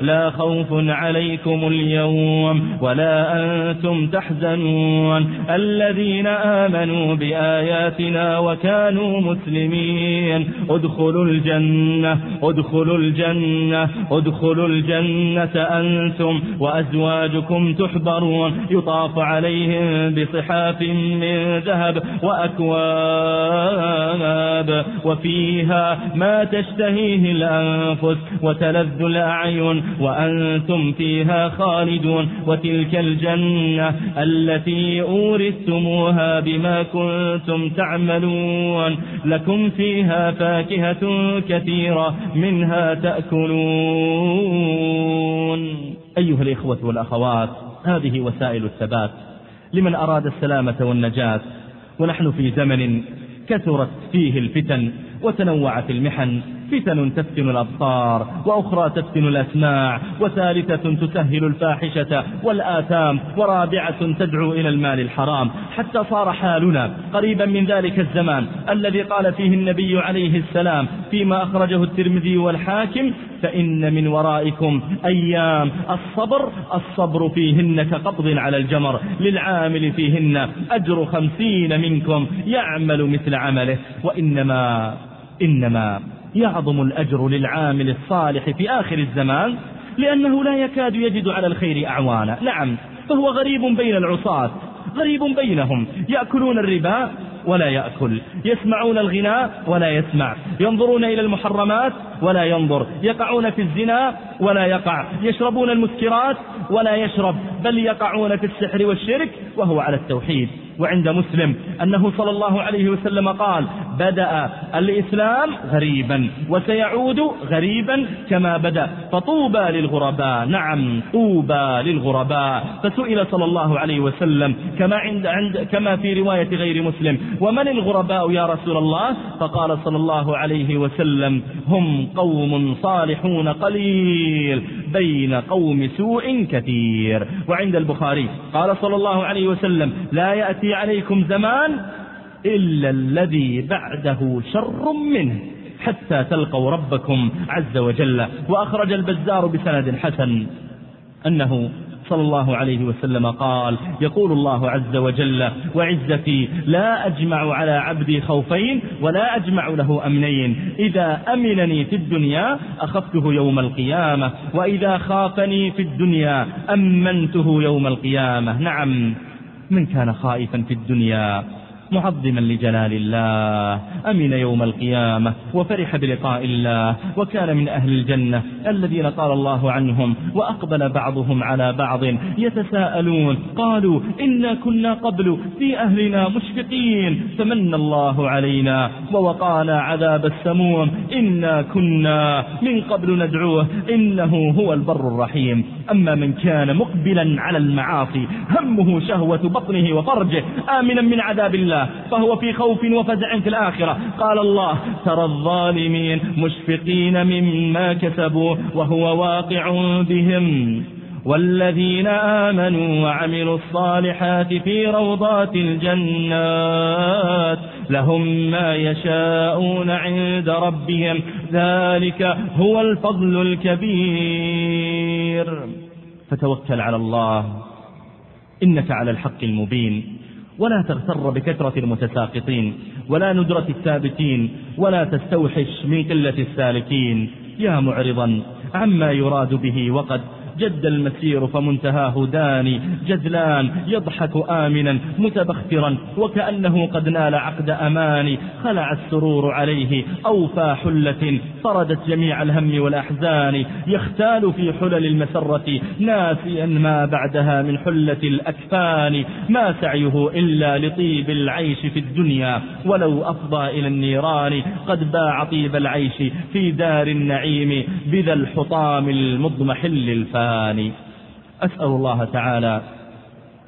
لا خوف عليكم اليوم ولا أنتم تحزنون الذين آمنوا آمنوا بآياتنا وكانوا مسلمين. ادخلوا الجنة ادخلوا الجنة ادخلوا الجنة أنتم وأزواجكم تحبرون. يطاف عليهم بصحاف من ذهب وأكواب وفيها ما تشتهيه الأنفس وتلذ الأعين وأنتم فيها خالدون. وتلك الجنة التي أورثتموها بما كنتم تعملون لكم فيها فاكهة كثيرة منها تأكلون. أيها الإخوة والأخوات هذه وسائل الثبات لمن أراد السلامة والنجاة. ونحن في زمن كثرت فيه الفتن وتنوعت المحن. فتن تفتن الأبصار وأخرى تفتن الأسماع وثالثة تسهل الفاحشة والآثام ورابعة تدعو إلى المال الحرام. حتى صار حالنا قريبا من ذلك الزمان الذي قال فيه النبي عليه السلام فيما أخرجه الترمذي والحاكم فإن من ورائكم أيام الصبر الصبر فيهن كقبض على الجمر للعامل فيهن أجر خمسين منكم يعمل مثل عمله وإنما إنما يعظم الأجر للعامل الصالح في آخر الزمان لأنه لا يكاد يجد على الخير أعوانا. نعم فهو غريب بين العصاة غريب بينهم. يأكلون الربا ولا يأكل يسمعون الغناء ولا يسمع ينظرون إلى المحرمات ولا ينظر يقعون في الزنا ولا يقع يشربون المسكرات ولا يشرب بل يقعون في السحر والشرك وهو على التوحيد. وعند مسلم أنه صلى الله عليه وسلم قال بدأ الإسلام غريبا وسيعود غريبا كما بدأ فطوبى للغرباء نعم طوبى للغرباء فسئل صلى الله عليه وسلم كما عند عند كما في رواية غير مسلم ومن الغرباء يا رسول الله؟ فقال صلى الله عليه وسلم هم قوم صالحون قليل. بين قوم سوء كثير. وعند البخاري قال صلى الله عليه وسلم لا يأتي عليكم زمان إلا الذي بعده شر منه حتى تلقوا ربكم عز وجل. وأخرج البزار بسند حسن أنه صلى الله عليه وسلم قال يقول الله عز وجل وعزتي لا أجمع على عبدي خوفين ولا أجمع له أمنين. إذا أمنني في الدنيا أخفته يوم القيامة وإذا خافني في الدنيا أمنته يوم القيامة. نعم من كان خائفا في الدنيا. معظما لجلال الله أمن يوم القيامة وفرح بلقاء الله وكان من أهل الجنة الذين قال الله عنهم وأقبل بعضهم على بعض يتساءلون قالوا إنا كنا قبل في أهلنا مشفقين فمن الله علينا ووقانا عذاب السموم إنا كنا من قبل ندعوه إنه هو البر الرحيم. أما من كان مقبلا على المعاصي همه شهوة بطنه وفرجه آمنا من عذاب الله. الله فهو في خوف وفزع في الآخرة. قال الله ترى الظالمين مشفقين مما كسبوا وهو واقع بهم. والذين آمنوا وعملوا الصالحات في روضات الجنات لهم ما يشاءون عند ربهم. ذلك هو الفضل الكبير. فتوكل على الله. إنك على الحق المبين. ولا تغتر بكثرة المتساقطين ولا ندرة الثابتين ولا تستوحش من قلة السالكين. يا معرضا عما يراد به وقد جد المسير فمنتهاه داني جدلان يضحك آمنا متبخترا وكأنه قد نال عقد أماني خلع السرور عليه أوفى حلة طردت جميع الهم والأحزان يختال في حلل المسرة ناسيا ما بعدها من حلة الأكفان ما سعيه إلا لطيب العيش في الدنيا ولو أفضى إلى النيران قد باع طيب العيش في دار النعيم بذا الحطام المضمحل الفان القرآن. أسأل الله تعالى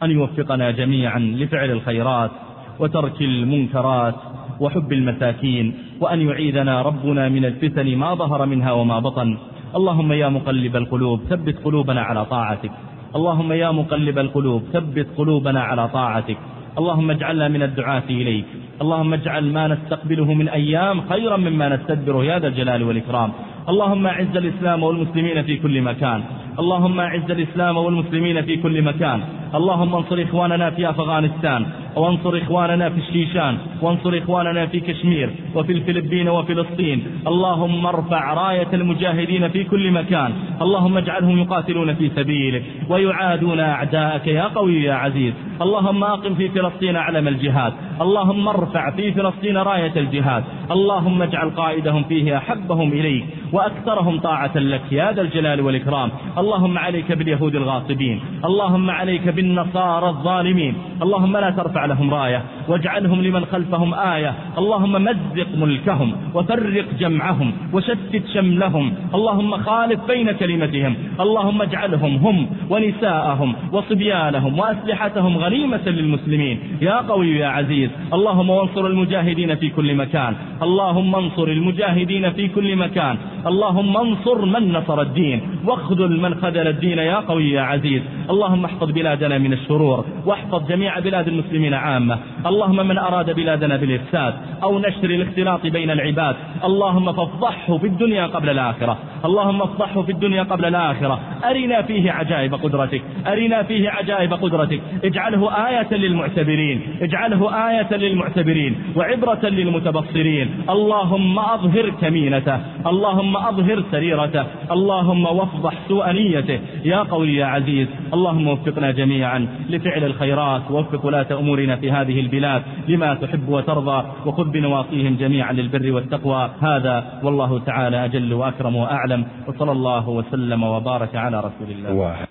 أن يوفقنا جميعا لفعل الخيرات وترك المنكرات وحب المساكين وأن يعيذنا ربنا من الفتن ما ظهر منها وما بطن. اللهم يا مقلب القلوب ثبت قلوبنا على طاعتك. اللهم يا مقلب القلوب ثبت قلوبنا على طاعتك. اللهم اجعلنا من الدعاة إليك. اللهم اجعل ما نستقبله من أيام خيرا مما نستدبره يا ذا الجلال والإكرام. اللهم أعز الإسلام والمسلمين في كل مكان. اللهم أعز الإسلام والمسلمين في كل مكان. اللهم انصر إخواننا في أفغانستان وانصر إخواننا في الشيشان وانصر إخواننا في كشمير وفي الفلبين وفلسطين اللهم ارفع راية المجاهدين في كل مكان. اللهم اجعلهم يقاتلون في سبيلك ويعادون أعداءك يا قوي يا عزيز. اللهم أقم في فلسطين علم الجهاد. اللهم ارفع في فلسطين راية الجهاد. اللهم اجعل قائدهم فيه أحبهم إليك وأكثرهم طاعة لك يا ذا الجلال والإكرام. اللهم عليك باليهود الغاصبين اللهم عليك بالنصارى الظالمين اللهم لا ترفع لهم راية واجعلهم لمن خلفهم آية اللهم مزق ملكهم وفرق جمعهم وشتت شملهم اللهم خالف بين كلمتهم اللهم اجعلهم هم ونساءهم وصبيانهم وأسلحتهم غنيمة للمسلمين. يا قوي يا عزيز اللهم وانصر المجاهدين في كل مكان اللهم انصر المجاهدين في كل مكان اللهم انصر من نصر الدين واخذل من خذل الدين يا قوي يا عزيز. اللهم احفظ بلادنا من الشرور واحفظ جميع بلاد المسلمين عامة. اللهم من أراد بلادنا بالإفساد أو نشر الاختلاط بين العباد. اللهم فافضحه في الدنيا قبل الآخرة. اللهم افضحه في الدنيا قبل الآخرة. أرنا فيه عجائب قدرتك. أرنا فيه عجائب قدرتك. اجعله آية للمعتبرين. اجعله آية للمعتبرين. وعبرة للمتبصرين. اللهم أظهر كمينته. اللهم أظهر سريرته. اللهم وافضح سوء نيته. يا قوي يا عزيز اللهم وفقنا جميعا لفعل الخيرات ووفق ولاة أمورنا في هذه البلاد لما تحب وترضى وخذ بنواصيهم جميعا للبر والتقوى. هذا والله تعالى أجل وأكرم وأعلم وصلى الله وسلم وبارك على رسول الله.